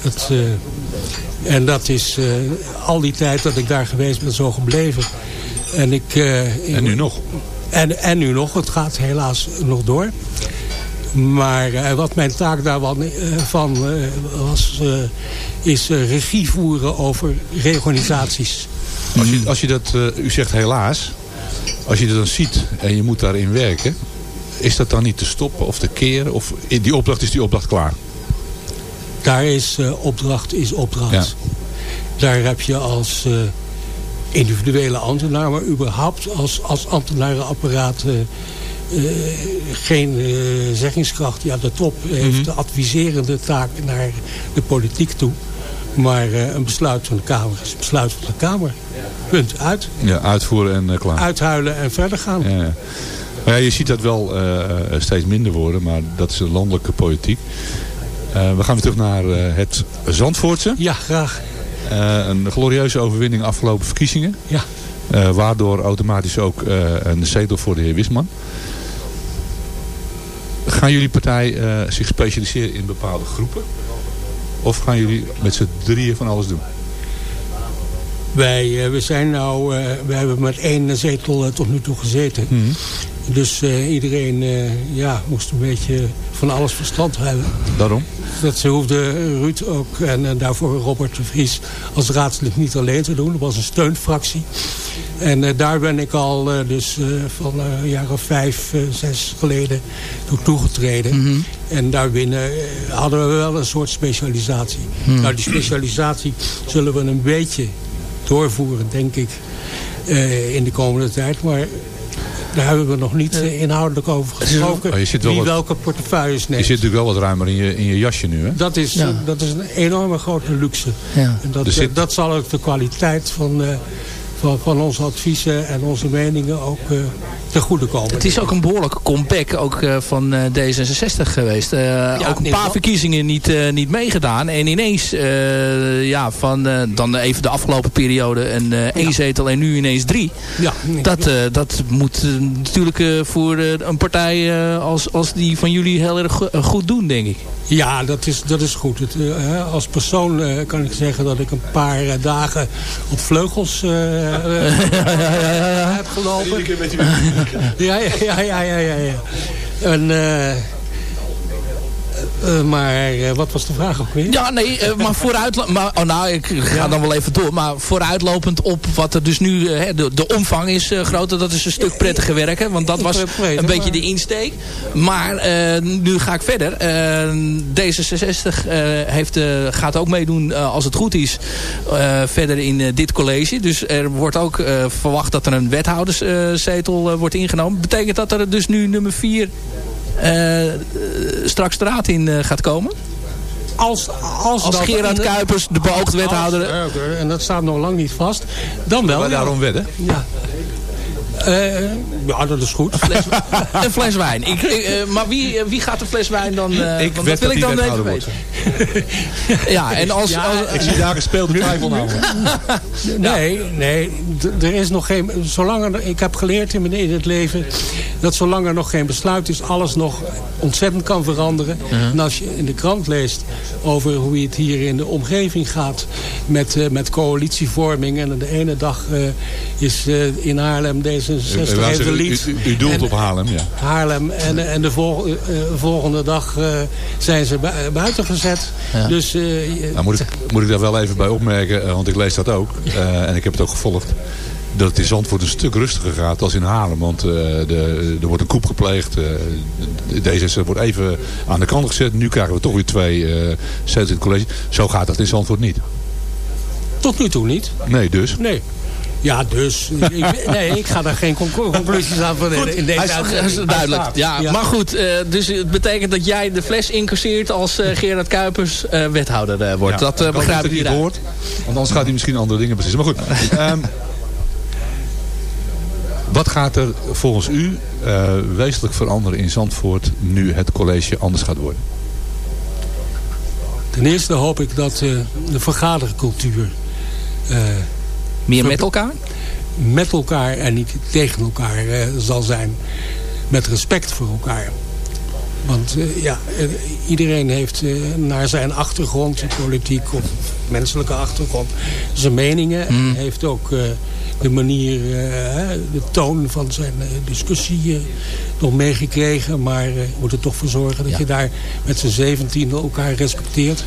Het, eh, en dat is eh, al die tijd dat ik daar geweest ben zo gebleven. En, ik, eh, En nu nog? En, en nu nog, het gaat helaas nog door. Maar eh, wat mijn taak daarvan eh, van, eh, was, is regie voeren over reorganisaties. Als je, als je dat, u zegt helaas, als je dat dan ziet en je moet daarin werken, is dat dan niet te stoppen of te keren? Of in die opdracht is die opdracht klaar? Daar is opdracht is opdracht. Daar heb je als individuele ambtenaar, maar überhaupt als, als ambtenarenapparaat eh, eh, geen eh, zeggingskracht. Ja, de top heeft de adviserende taak naar de politiek toe. Maar een besluit van de Kamer is een besluit van de Kamer. Punt. Uit. Ja, uitvoeren en klaar. Uithuilen en verder gaan. Ja, ja. Maar ja, je ziet dat wel steeds minder worden, maar dat is een landelijke politiek. We gaan weer terug naar het Zandvoortse. Ja, graag. Eh, een glorieuze overwinning afgelopen verkiezingen. Ja. Eh, waardoor automatisch ook eh, een zetel voor de heer Wisman. Gaan jullie partij zich specialiseren in bepaalde groepen? Of gaan jullie met z'n drieën van alles doen? Wij, we zijn nou, we hebben met één zetel tot nu toe gezeten. Dus eh, iedereen eh, ja, moest een beetje van alles verstand hebben. Daarom? Dat ze hoefde Ruud ook en, en daarvoor Robert de Vries als raadslid niet alleen te doen. Dat was een steunfractie. En eh, daar ben ik al eh, dus eh, van eh, een jaar of vijf, zes geleden toe toegetreden. En daarbinnen hadden we wel een soort specialisatie. Nou, die specialisatie zullen we een beetje doorvoeren, denk ik, eh, in de komende tijd. Maar daar hebben we nog niet eh, inhoudelijk over gesproken. Oh, je zit wel wie wat- welke portefeuilles Je neemt. zit natuurlijk wel wat ruimer in je, in je jasje nu, hè? Dat is, Ja. eh, dat is een enorme grote luxe. Ja. En dat, zit- eh, dat zal ook de kwaliteit van, eh, van, van onze adviezen en onze meningen ook eh ten goede komen. Het is ook een behoorlijke comeback ook, eh, van eh, D66 geweest. Eh, ook een paar verkiezingen niet, eh, niet meegedaan. En ineens, eh, ja, van eh, dan even de afgelopen periode een eh, één zetel en nu ineens drie. Ja, Dat, eh, dat moet natuurlijk eh, voor een partij als, als die van jullie heel erg go- goed doen, denk ik. Ja, dat is, dat is goed. Het, eh, als persoon eh, kan ik zeggen dat ik een paar eh, dagen op vleugels eh, <laughs> heb gelopen. <laughs> Ja, ja, ja, ja, ja, ja. ja. En, eh, maar eh, wat was de vraag ook weer? Ja, nee, eh, maar vooruit... Maar, oh, nou, ik ga dan wel even door. Maar vooruitlopend op wat er dus nu... hè, de, de omvang is groter. Dat is een stuk prettiger werken. Want dat was een beetje maar- de insteek. Maar nu ga ik verder. Eh, D66 eh, heeft, gaat ook meedoen, als het goed is, verder in dit college. Dus er wordt ook verwacht dat er een wethouderszetel wordt ingenomen. Betekent dat er dus nu nummer 4 straks de raad in eh, gaat komen? Als, als, Als dat- Gerard Kuipers, de beoogd wethouder... Als, eh, en dat staat nog lang niet vast. Dan wel. Maar ja. daarom wedden. Ja. Eh, ja, dat is goed. een fles wijn. Ik, eh, maar wie, eh, wie gaat de fles wijn dan... eh, Ik wed dat wil dat ik dan even wethouder weten. ja, en als... Ja, als- Ik zie daar gespeeld twijfel namelijk. <laughs> Nee, nee, er is nog geen. Zolang er, ik heb geleerd in, mijn, in het leven dat zolang er nog geen besluit is, alles nog ontzettend kan veranderen. En als je in de krant leest over hoe het hier in de omgeving gaat met, eh, met coalitievorming. En de ene dag eh, is eh, in Haarlem D66 U, heeft wou een zeggen, lied. u, u, u doelt En- op Haarlem, ja. Haarlem. En, en de vol- eh, volgende dag eh, zijn ze bui- buiten gezet. Ja. Dus eh, Nou, moet, ik, moet ik daar wel even bij opmerken, eh, want ik lees dat ook. eh, en ik heb het ook gevolgd. Dat het in Zandvoort een stuk rustiger gaat als in Haarlem. Want eh, de, er wordt een koep gepleegd. eh, de D66 wordt even aan de kant gezet. Nu krijgen we toch weer twee eh zetels in het college. Zo gaat dat in Zandvoort niet. tot nu toe niet. Nee, dus. Nee. Ja, dus. ik, nee, ik ga daar geen conclu- conclusies aan verleden in deze Hij is- hij is uitzending. duidelijk. Ja, Ja. Maar goed, eh, dus het betekent dat jij de fles incasseert als eh, Gerard Kuipers eh, wethouder eh, wordt. Ja, dat eh, begrijp ik hoort. Want anders gaat hij misschien andere dingen beslissen. Maar goed. ehm, wat gaat er volgens u eh, wezenlijk veranderen in Zandvoort nu het college anders gaat worden? Ten eerste hoop ik dat eh, de vergadercultuur eh, Meer met elkaar? met elkaar en niet tegen elkaar eh, zal zijn. Met respect voor elkaar. Want eh, ja, eh, iedereen heeft naar zijn achtergrond, politiek of menselijke achtergrond, zijn meningen. En heeft ook de manier, eh, hè, de toon van zijn eh, discussie eh, nog meegekregen. Maar eh, je moet er toch voor zorgen dat je daar met z'n zeventien elkaar respecteert.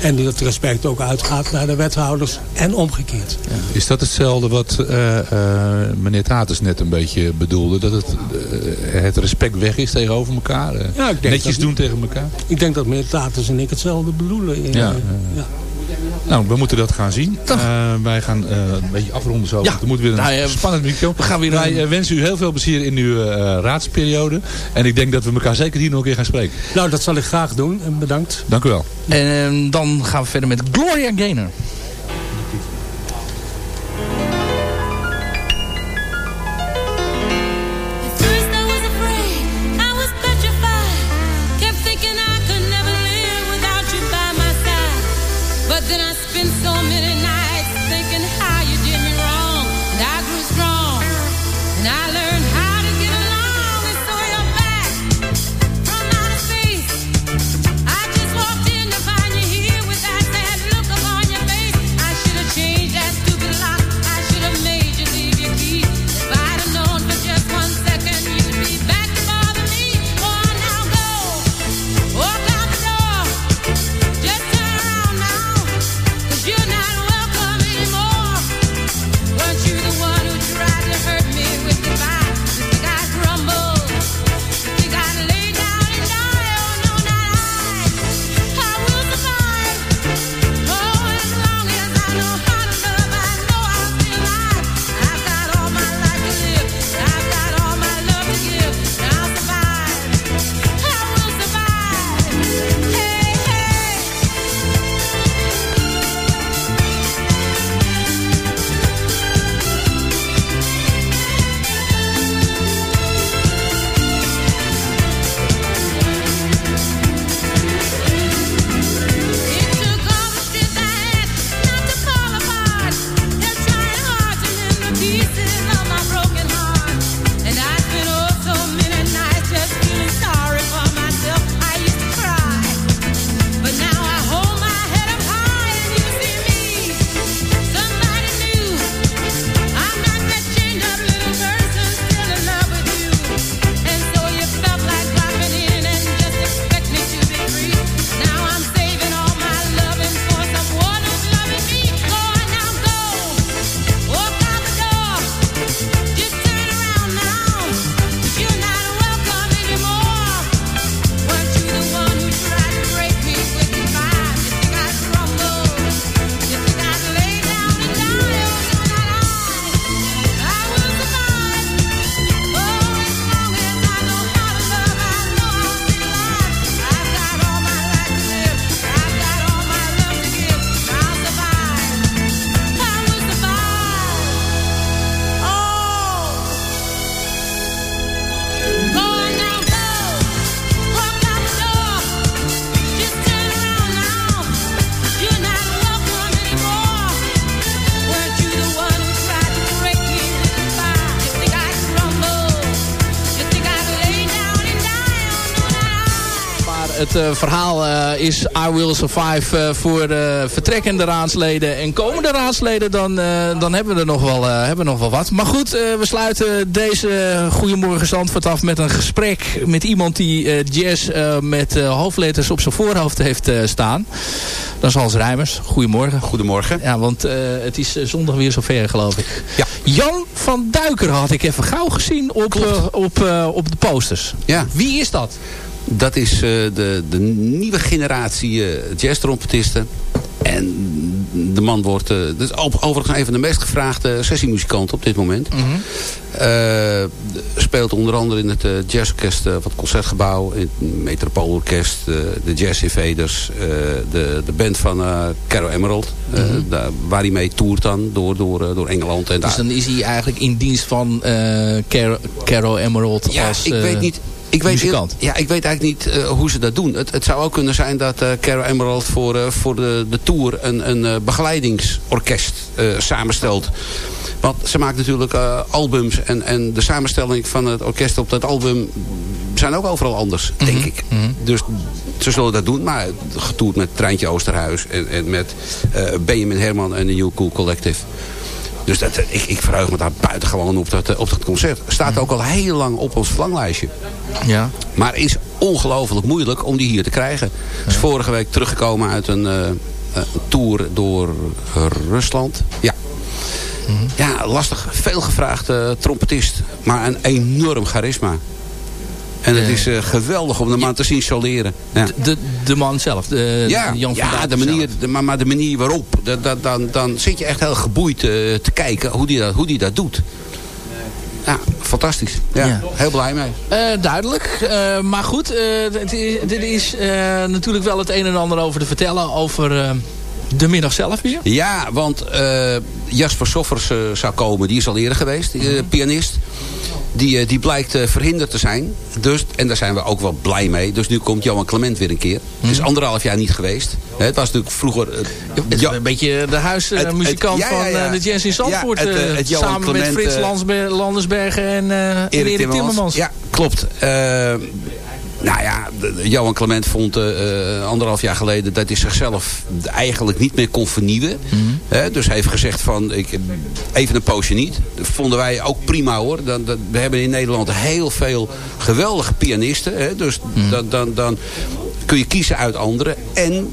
En dat respect ook uitgaat naar de wethouders en omgekeerd. Is dat hetzelfde wat eh, eh, meneer Taters net een beetje bedoelde? Dat het, eh, het respect weg is tegenover elkaar? eh, Ja, ik denk netjes dat- doen tegen elkaar? Ik denk dat meneer Taters en ik hetzelfde bedoelen. Ja, ja. Nou, we moeten dat gaan zien. Eh, wij gaan eh, een beetje afronden zo. Ja. Er moet weer een Nou, eh, spannend micro. we gaan weer wij een- wensen u heel veel plezier in uw raadsperiode. En ik denk dat we elkaar zeker hier nog een keer gaan spreken. Nou, dat zal ik graag doen. En bedankt. Dank u wel. En eh, dan gaan we verder met Gloria Gaynor. Het eh, verhaal eh, is I Will Survive eh, voor de vertrekkende raadsleden en komende raadsleden. Dan, dan hebben we er nog wel, hebben we nog wel wat. Maar goed, we sluiten deze Goedemorgen Zandvoort af met een gesprek met iemand die jazz met hoofdletters op zijn voorhoofd heeft staan. Dat is Hans Rijmers. Goedemorgen. Goedemorgen. Ja, want het is zondag weer zover geloof ik. Ja. Jan van Duiker had ik even gauw gezien op, op, op de posters. Ja. Wie is dat? Dat is eh, de, de nieuwe generatie eh jazztrompetisten. En de man wordt uh, dus overigens een van de meest gevraagde sessiemuzikanten op dit moment. Mm -hmm. uh, speelt onder andere in het uh, jazzorkest van het Concertgebouw. In het Metropoolorkest. de Jazz Invaders. de, de band van Caro Emerald. Mm -hmm. daar, waar hij mee toert dan door, door, door Engeland. En dus daar. dan is hij eigenlijk in dienst van Caro, Caro Emerald ja, als ik weet niet ik weet, muzikant. Ja, ik weet eigenlijk niet uh, hoe ze dat doen. Het, het, zou ook kunnen zijn dat uh, Caro Emerald voor, uh, voor de, de tour een, een begeleidingsorkest samenstelt. Want ze maakt natuurlijk albums en, en de samenstelling van het orkest op dat album zijn ook overal anders, mm -hmm. denk ik. Mm -hmm. Dus ze zullen dat doen, maar getoerd met Treintje Oosterhuis en, en met Benjamin Herman en de New Cool Collective. Dus dat, ik, ik verheug me daar buitengewoon op dat, op dat concert. Staat ook al heel lang op ons verlanglijstje. Ja. Maar is ongelooflijk moeilijk om die hier te krijgen. Is vorige week teruggekomen uit een, eh, een tour door Rusland. Ja. Ja, lastig. Veel gevraagd eh, trompetist. Maar een enorm charisma. En het Ja. is eh, geweldig om de man te zien soleren. Ja. De, de man zelf, de, Ja, Jan van ja de manier, de, maar, maar de manier waarop. Dat, dat, dan, dan zit je echt heel geboeid eh, te kijken hoe die dat, hoe die dat doet. Ja, fantastisch. Ja, Ja. Heel blij mee. Eh, duidelijk. Eh, maar goed, eh, het is- dit is eh, natuurlijk wel het een en ander over te vertellen over eh, de middag zelf weer. Ja, want eh, Jasper Soffers eh, zou komen. Die is al eerder geweest, Mhm. eh, pianist. Die, eh, die blijkt eh, verhinderd te zijn. Dus, en daar zijn we ook wel blij mee. Dus nu komt Johan Clement weer een keer. Het is anderhalf jaar niet geweest. Het was natuurlijk vroeger... eh, Het is Ja- een beetje de huismuzikant Het- het- ja, ja, ja. van de Jazz in Zandvoort. Het, het samen met Frits Landersbergen en, Erik, Timmermans. Ja, klopt. Nou ja, Johan Clement vond anderhalf jaar geleden dat hij zichzelf eigenlijk niet meer kon vernieuwen. Mhm. Dus hij heeft gezegd van, ik, even een poosje niet. Dat vonden wij ook prima hoor. Dan, dan, we hebben in Nederland heel veel geweldige pianisten. Hè, dus Mhm. dan, dan, dan kun je kiezen uit anderen. En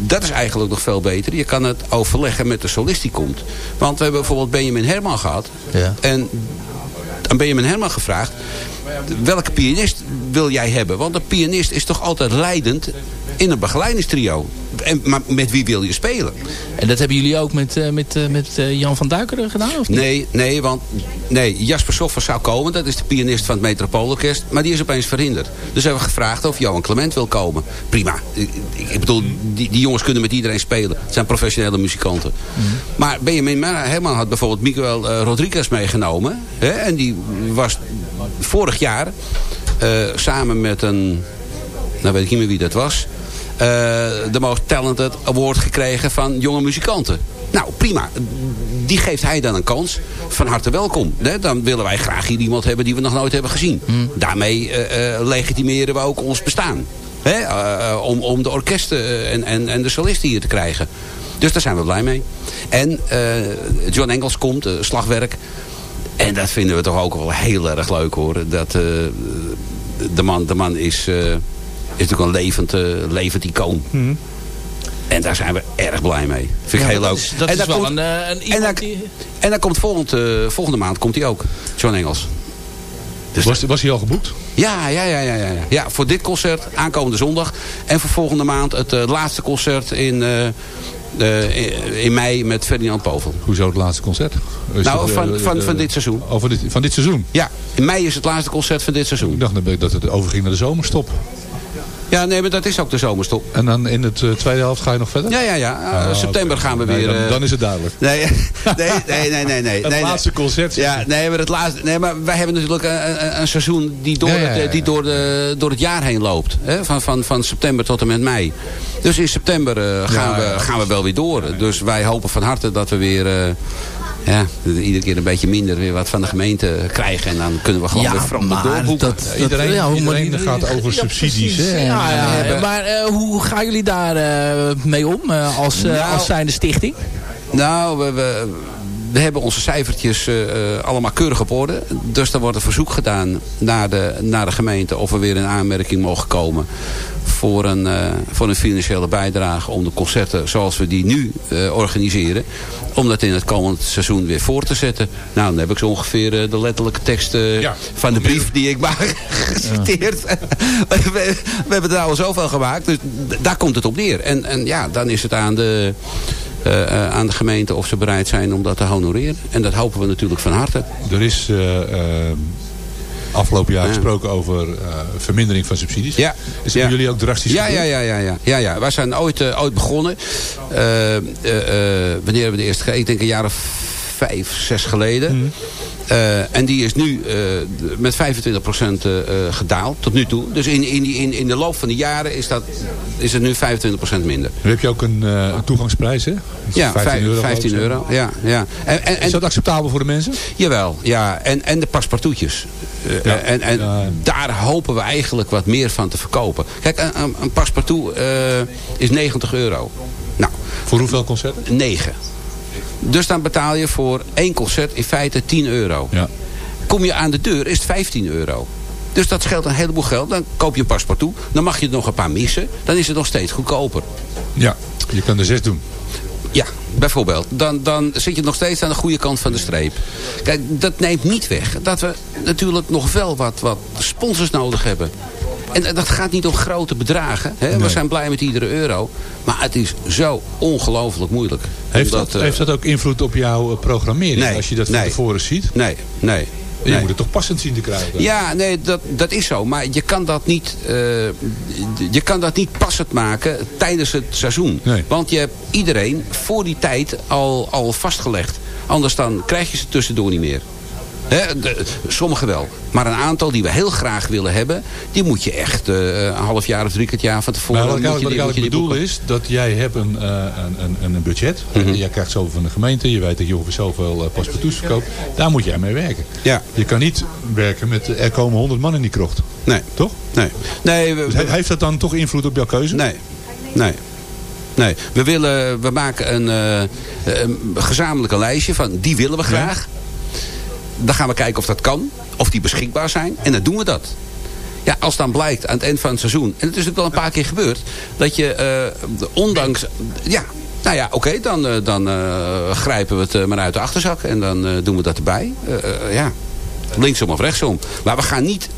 dat is eigenlijk nog veel beter. Je kan het overleggen met de solist die komt. Want we hebben bijvoorbeeld Benjamin Herman gehad. Ja. En aan Benjamin Herman gevraagd... welke pianist wil jij hebben? Want een pianist is toch altijd leidend in een begeleidingstrio. En, maar met wie wil je spelen? En dat hebben jullie ook met, eh, met, eh, met eh, Jan van Duikeren gedaan? Of niet? Nee, nee, want nee, Jasper Soffer zou komen. Dat is de pianist van het Metropoolorkest. Maar die is opeens verhinderd. Dus hebben we gevraagd of Johan Clement wil komen. Prima. Ik, ik bedoel, die, die jongens kunnen met iedereen spelen. Het zijn professionele muzikanten. Maar Benjamin Herman had bijvoorbeeld Miguel Rodriguez meegenomen. Hè, en die was vorig jaar samen met een... Nou weet ik niet meer wie dat was. Eh, de Most Talented Award gekregen van jonge muzikanten. Nou, prima. Die geeft hij dan een kans. Van harte welkom. Hè? Dan willen wij graag hier iemand hebben die we nog nooit hebben gezien. Daarmee eh, eh, legitimeren we ook ons bestaan. Hè? Om, om de orkesten en, en, en de solisten hier te krijgen. Dus daar zijn we blij mee. En John Engels komt, slagwerk. En dat vinden we toch ook wel heel erg leuk hoor. Dat, de, man, de man is, is natuurlijk een levend, eh, levend icoon. En daar zijn we erg blij mee. Vind ik Ja, heel dat leuk. is- dat en is wel komt- een, eh, een en daar, die- en daar komt volgend, eh, volgende maand komt hij ook. John Engels. Dus was, was hij al geboekt? Ja, ja, ja, ja, ja, ja. Voor dit concert aankomende zondag. En voor volgende maand het eh, laatste concert in, in- in mei met Ferdinand Povel. Hoezo het laatste concert? Is Nou, het, van, van, van dit seizoen. Oh, van dit, van dit seizoen? Ja, in mei is het laatste concert van dit seizoen. Ik dacht dat het overging naar de zomerstop. Ja, nee, maar dat is ook de zomerstop. En dan in het eh, tweede helft ga je nog verder? Ja, ja, ja. Uh, Ah, september oké. gaan we Nee, weer... dan, uh, dan is het duidelijk. Nee, <laughs> nee, nee, nee, nee. nee Het nee, laatste concert. Ja, nee, maar het laatste. Nee, maar wij hebben natuurlijk een, een, een seizoen die door, Het, die door, de, door het jaar heen loopt. Hè? Van, van, van september tot en met mei. Dus in september uh, gaan. We, gaan we wel weer door. Dus wij hopen van harte dat we weer... Uh, ja, iedere keer een beetje minder weer wat van de gemeente krijgen. En dan kunnen we gewoon Ja, weer maar doorboeken. dat- Ja, iedereen ja, hoe iedereen gaat over ja, subsidies. Hè? Ja, ja, En, ja. maar eh, hoe gaan jullie daar eh, mee om eh, als, Nou, als zijnde stichting? Nou, we, we, we hebben onze cijfertjes eh, eh, allemaal keurig op orde. Dus er wordt een verzoek gedaan naar de, naar de gemeente... of we weer in aanmerking mogen komen voor een, eh, voor een financiële bijdrage... om de concerten zoals we die nu organiseren... om dat in het komend seizoen weer voor te zetten. Nou, dan heb ik zo ongeveer de letterlijke tekst Ja. van de brief die ik maak <laughs> geciteerd. <laughs> we, we hebben er al zoveel gemaakt, dus daar komt het op neer. En, en ja, dan is het aan de... eh, eh, aan de gemeente of ze bereid zijn om dat te honoreren. En dat hopen we natuurlijk van harte. Er is eh, afgelopen jaar Ja. gesproken over vermindering van subsidies. Ja. Is dat Ja. jullie ook drastisch Ja, ja, ja, ja, ja. ja, ja. Wij zijn ooit, ooit begonnen. Wanneer hebben we de eerste Ik denk een jaar of vijf, zes geleden. Mhm. Eh, en die is nu eh, met 25% eh, gedaald tot nu toe. Dus in, in, die- in, in de loop van de jaren is, dat, is het nu 25% minder. Heb je ook een, toegangsprijs, hè? Ja, 15 euro. 15 geloof ik. euro. Ja, ja. En, en, Is dat acceptabel voor de mensen? Jawel, ja. En, en de paspartoutjes. Ja. En, en Ja. daar hopen we eigenlijk wat meer van te verkopen. Kijk, een, een, paspartout is 90 euro. Nou, Voor hoeveel concerten? 9. Dus dan betaal je voor één concert in feite 10 euro. Ja. Kom je aan de deur is het 15 euro. Dus dat scheelt een heleboel geld. Dan koop je een paspartout. Dan mag je er nog een paar missen. Dan is het nog steeds goedkoper. Ja, je kan er zes doen. Ja, bijvoorbeeld. Dan, dan zit je nog steeds aan de goede kant van de streep. Kijk, dat neemt niet weg dat we natuurlijk nog wel wat, wat sponsors nodig hebben. En dat gaat niet om grote bedragen. Hè? We zijn blij met iedere euro. Maar het is zo ongelooflijk moeilijk. Heeft Omdat, dat, eh, heeft dat ook invloed op jouw eh, programmering? Nee, Als je dat van nee. tevoren ziet? Nee, nee. Je nee. moet het toch passend zien te krijgen? Ja, nee, dat, dat is zo. Maar je kan dat niet, eh, je kan dat niet passend maken tijdens het seizoen. Want je hebt iedereen voor die tijd al, al vastgelegd. Anders dan krijg je ze tussendoor niet meer. Hè, de, sommigen wel. Maar een aantal die we heel graag willen hebben... die moet je echt eh, een half jaar of drie kwart jaar van tevoren... Maar wat ik moet je wat ik moet je bedoel is dat jij hebt een, eh, een, een, een budget. Mhm. Jij krijgt zoveel van de gemeente. Je weet dat je ongeveer zoveel uh, paspartouts verkoopt. Daar moet jij mee werken. Ja. Je kan niet werken met er komen 100 man in die krocht. Nee. Toch? Nee. nee we- Dus he- heeft dat dan toch invloed op jouw keuze? Nee. Nee. Nee, we, willen, we maken een, een gezamenlijke lijstje van die willen we graag. Dan gaan we kijken of dat kan. Of die beschikbaar zijn. En dan doen we dat. Ja, als dan blijkt aan het eind van het seizoen. En het is natuurlijk wel een paar keer gebeurd. Dat je eh, ondanks... Ja, nou ja, oké. dan eh, dan eh, grijpen we het maar uit de achterzak. En dan doen we dat erbij. Ja, linksom of rechtsom. Maar we gaan niet...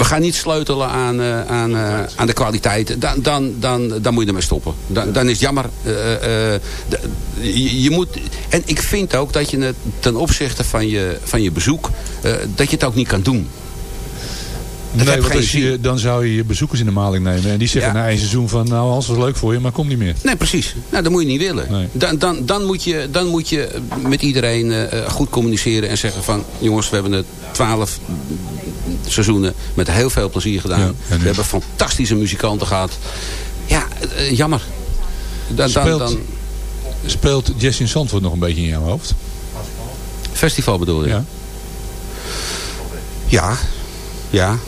we gaan niet sleutelen aan, eh, aan, eh, aan de kwaliteit. Dan, dan, dan, dan moet je ermee stoppen. Dan, dan is het jammer. Eh, je, je moet, en ik vind ook dat je het ten opzichte van je, van je bezoek... dat je het ook niet kan doen. Nee, want als je, dan zou je je bezoekers in de maling nemen. En die zeggen Ja. na één seizoen van... Nou, Hans was leuk voor je, maar kom niet meer. Nee, precies. Nou, dat moet je niet willen. Dan, dan, dan, moet je, dan moet je met iedereen goed communiceren en zeggen van... jongens, we hebben het twaalf seizoenen met heel veel plezier gedaan. we hebben fantastische muzikanten gehad. Ja, eh, jammer. Dan, dan, Speelt, dan, speelt Jess in Zandvoort nog een beetje in jouw hoofd? festival bedoel je? Ja, ja,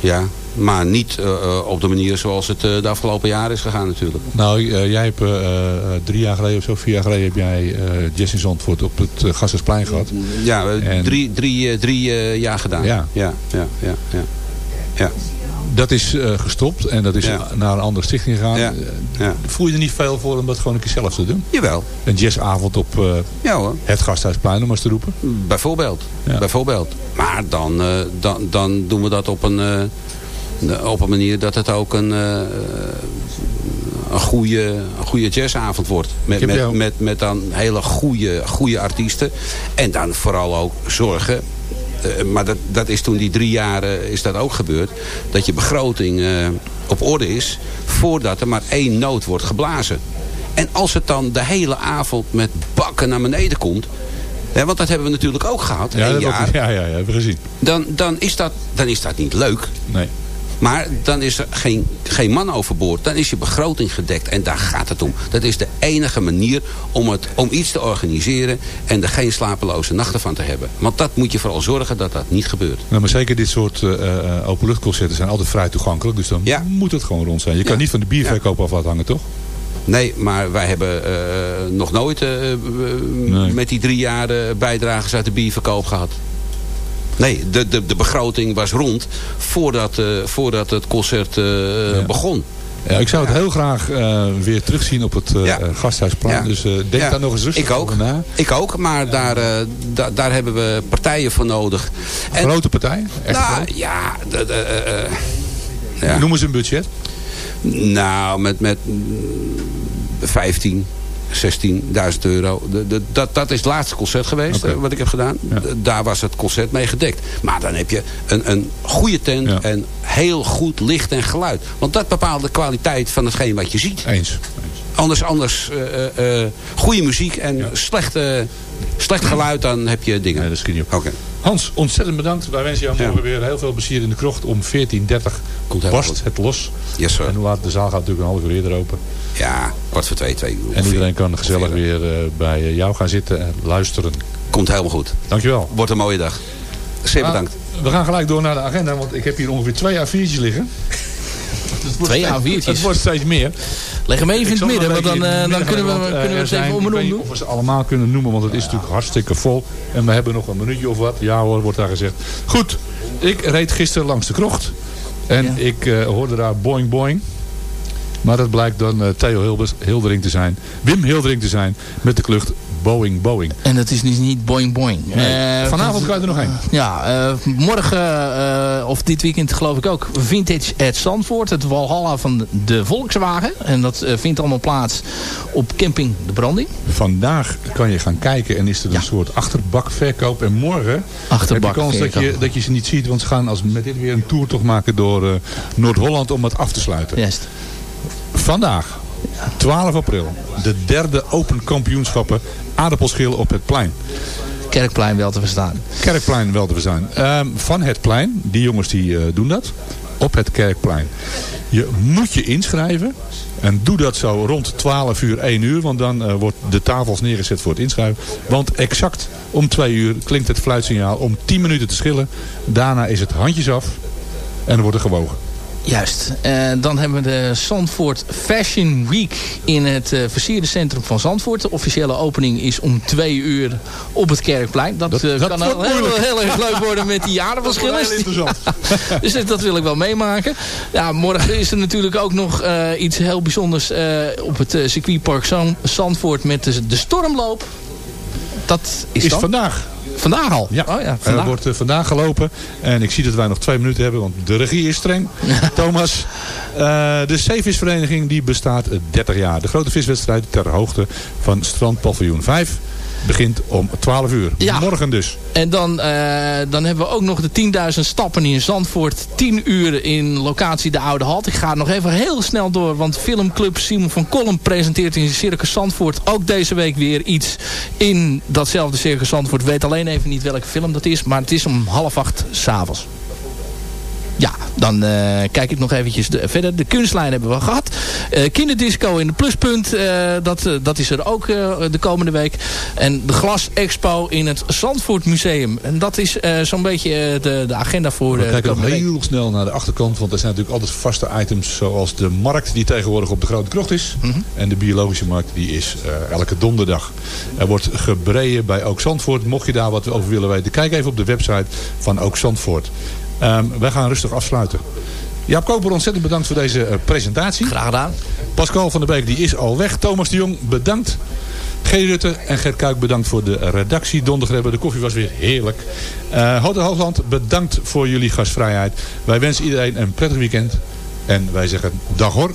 ja. Maar niet eh, eh, op de manier zoals het eh, de afgelopen jaren is gegaan natuurlijk. Nou, jij hebt drie jaar geleden of zo, vier jaar geleden... heb jij Jess in Zandvoort op het uh, Gassersplein gehad. Ja, En- drie, drie, drie jaar gedaan. Ja. ja, ja, ja. ja. ja. Dat is gestopt en dat is Ja. naar een andere stichting gegaan. Ja. Voel je er niet veel voor om dat gewoon een keer zelf te doen? Jawel. Een jazzavond op Ja hoor. het Gasthuisplein, om eens te roepen. Bijvoorbeeld. Bijvoorbeeld. Maar dan, dan, dan doen we dat op een, op een manier dat het ook een, eh, een, goede, een goede jazzavond wordt. Met, met, met, met dan hele goede, goede artiesten. En dan vooral ook zorgen eh, maar dat, dat is toen die drie jaren is dat ook gebeurd. Dat je begroting eh, op orde is. Voordat er maar één noot wordt geblazen. En als het dan de hele avond met bakken naar beneden komt. Hè, want dat hebben we natuurlijk ook gehad. Ja, één dat jaar. ja, ja, ja, hebben we gezien. Dan, dan, is dat, dan is dat niet leuk. Nee. Maar dan is er geen, geen man overboord. Dan is je begroting gedekt. En daar gaat het om. Dat is de enige manier om, het, om iets te organiseren. En er geen slapeloze nachten van te hebben. Want dat moet je vooral zorgen dat dat niet gebeurt. Nou, maar zeker dit soort eh, openluchtconcerten zijn altijd vrij toegankelijk. Dus dan moet het gewoon rond zijn. Je kan Ja. niet van de bierverkoop af wat hangen, toch? Nee, maar wij hebben eh, nog nooit met die drie jaar bijdragers uit de bierverkoop gehad. Nee, de, de, de begroting was rond voordat, eh, voordat het concert eh, begon. Ja, ik zou het heel graag eh, weer terugzien op het Gasthuisplein. Ja. Dus denk Ja, daar nog eens rustig ik ook. over na. Ik ook, maar daar, da- daar hebben we partijen voor nodig. En, Grote partij? Echt nou, groot? ja, de- de, ja. Noem eens een budget. Nou, met, met mm, 15, 16.000 euro. De, de, dat, dat is het laatste concert geweest eh, wat ik heb gedaan. Daar was het concert mee gedekt. Maar dan heb je een, een goede tent en heel goed licht en geluid. Want dat bepaalt de kwaliteit van hetgeen wat je ziet. Eens. Anders, anders eh, eh, goede muziek en slecht, eh, slecht geluid, dan heb je dingen. Nee, dat schiet niet op. Oké. Hans, ontzettend bedankt. Wij wensen jou morgen weer heel veel plezier in de krocht. Om 14.30 Komt barst het los. Yes, sir. En hoe laat de zaal gaat natuurlijk een half uur eerder open. Ja, kwart voor twee, twee uur. En iedereen kan gezellig weer eh, bij jou gaan zitten en luisteren. Komt helemaal goed. Dankjewel. Wordt een mooie dag. Zeer Ah, bedankt. we gaan gelijk door naar de agenda, want ik heb hier ongeveer twee A4'tjes liggen. Twee A4'tjes. Het wordt steeds meer. Leg hem even in het midden, want dan, eh, dan kunnen we, want, kunnen we eh, het even om en om doen. of we ze allemaal kunnen noemen, want het is natuurlijk hartstikke vol. En we hebben nog een minuutje of wat. Ja hoor, wordt daar gezegd. Goed, ik reed gisteren langs de krocht. En ik eh, hoorde daar boing boing. Maar dat blijkt dan Theo Hilbers, Hildering te zijn. Wim Hildering te zijn met de klucht Boeing Boeing. En dat is dus niet boing boing. Nee. Eh, Vanavond kan je er nog heen. Ja, eh, morgen eh, of dit weekend geloof ik ook Vintage at Zandvoort. Het Walhalla van de Volkswagen. En dat vindt allemaal plaats op camping De Branding. Vandaag kan je gaan kijken en is er een soort achterbakverkoop. En morgen heb je kans dat je, dat je ze niet ziet. Want ze gaan als met dit weer een toertocht maken door Noord-Holland om het af te sluiten. Juist. Vandaag, 12 april, de derde Open Kampioenschappen aardappelschil op het plein. Kerkplein wel te verstaan. Kerkplein wel te verstaan. Ehm, van het plein, die jongens die eh, doen dat, op het Kerkplein. Je moet je inschrijven. En doe dat zo rond 12 uur, 1 uur. Want dan uh, wordt de tafels neergezet voor het inschrijven. Want exact om 2 uur klinkt het fluitsignaal om 10 minuten te schillen. Daarna is het handjes af. En er wordt er gewogen. Juist. Uh, dan hebben we de Zandvoort Fashion Week in het uh, versierde centrum van Zandvoort. De officiële opening is om twee uur op het Kerkplein. Dat, dat, uh, dat kan heel, heel, heel, erg leuk worden met die aardappelschillers. Heel interessant. <laughs> dus dat wil ik wel meemaken. Ja, morgen is er natuurlijk ook nog iets heel bijzonders op het circuitpark Zandvoort met de, de stormloop. Dat is, is vandaag. Vandaag al? Ja, oh, ja vandaag. wordt uh, vandaag gelopen. En ik zie dat wij nog twee minuten hebben, want de regie is streng. <laughs> Thomas, uh, de Zeevisvereniging die bestaat 30 jaar. De grote viswedstrijd ter hoogte van Strandpaviljoen 5 begint om 12 uur. Ja. Morgen dus. En dan, uh, dan hebben we ook nog de 10.000 stappen in Zandvoort. 10 uur in locatie De Oude Halt. Ik ga nog even heel snel door. Want filmclub Simon van Kolm presenteert in Circus Zandvoort ook deze week weer iets in datzelfde Circus Zandvoort. Weet alleen even niet welke film dat is. Maar het is om half acht s'avonds. Ja, dan uh, kijk ik nog eventjes de, verder. De kunstlijn hebben we gehad. Uh, kinderdisco in de pluspunt. Uh, dat, dat is er ook de komende week. En de glas expo in het Zandvoort Museum. En dat is zo'n beetje de, de agenda voor we de kijken komende heel week. snel naar de achterkant. Want er zijn natuurlijk altijd vaste items. Zoals de markt die tegenwoordig op de Grote Krocht is. Mm -hmm. En de biologische markt die is elke donderdag. Er wordt gebreien bij Ook Zandvoort. Mocht je daar wat over willen weten. Kijk even op de website van Ook Zandvoort. Um, wij gaan rustig afsluiten. Jaap Koper, ontzettend bedankt voor deze uh, presentatie. Graag gedaan. Pascal van der Beek die is al weg. Thomas de Jong, bedankt. G. Rutte en Gert Kuik, bedankt voor de redactie. Dondergrebben, de koffie was weer heerlijk. Uh, Hotel Hoogland, bedankt voor jullie gastvrijheid. Wij wensen iedereen een prettig weekend. En wij zeggen dag hoor.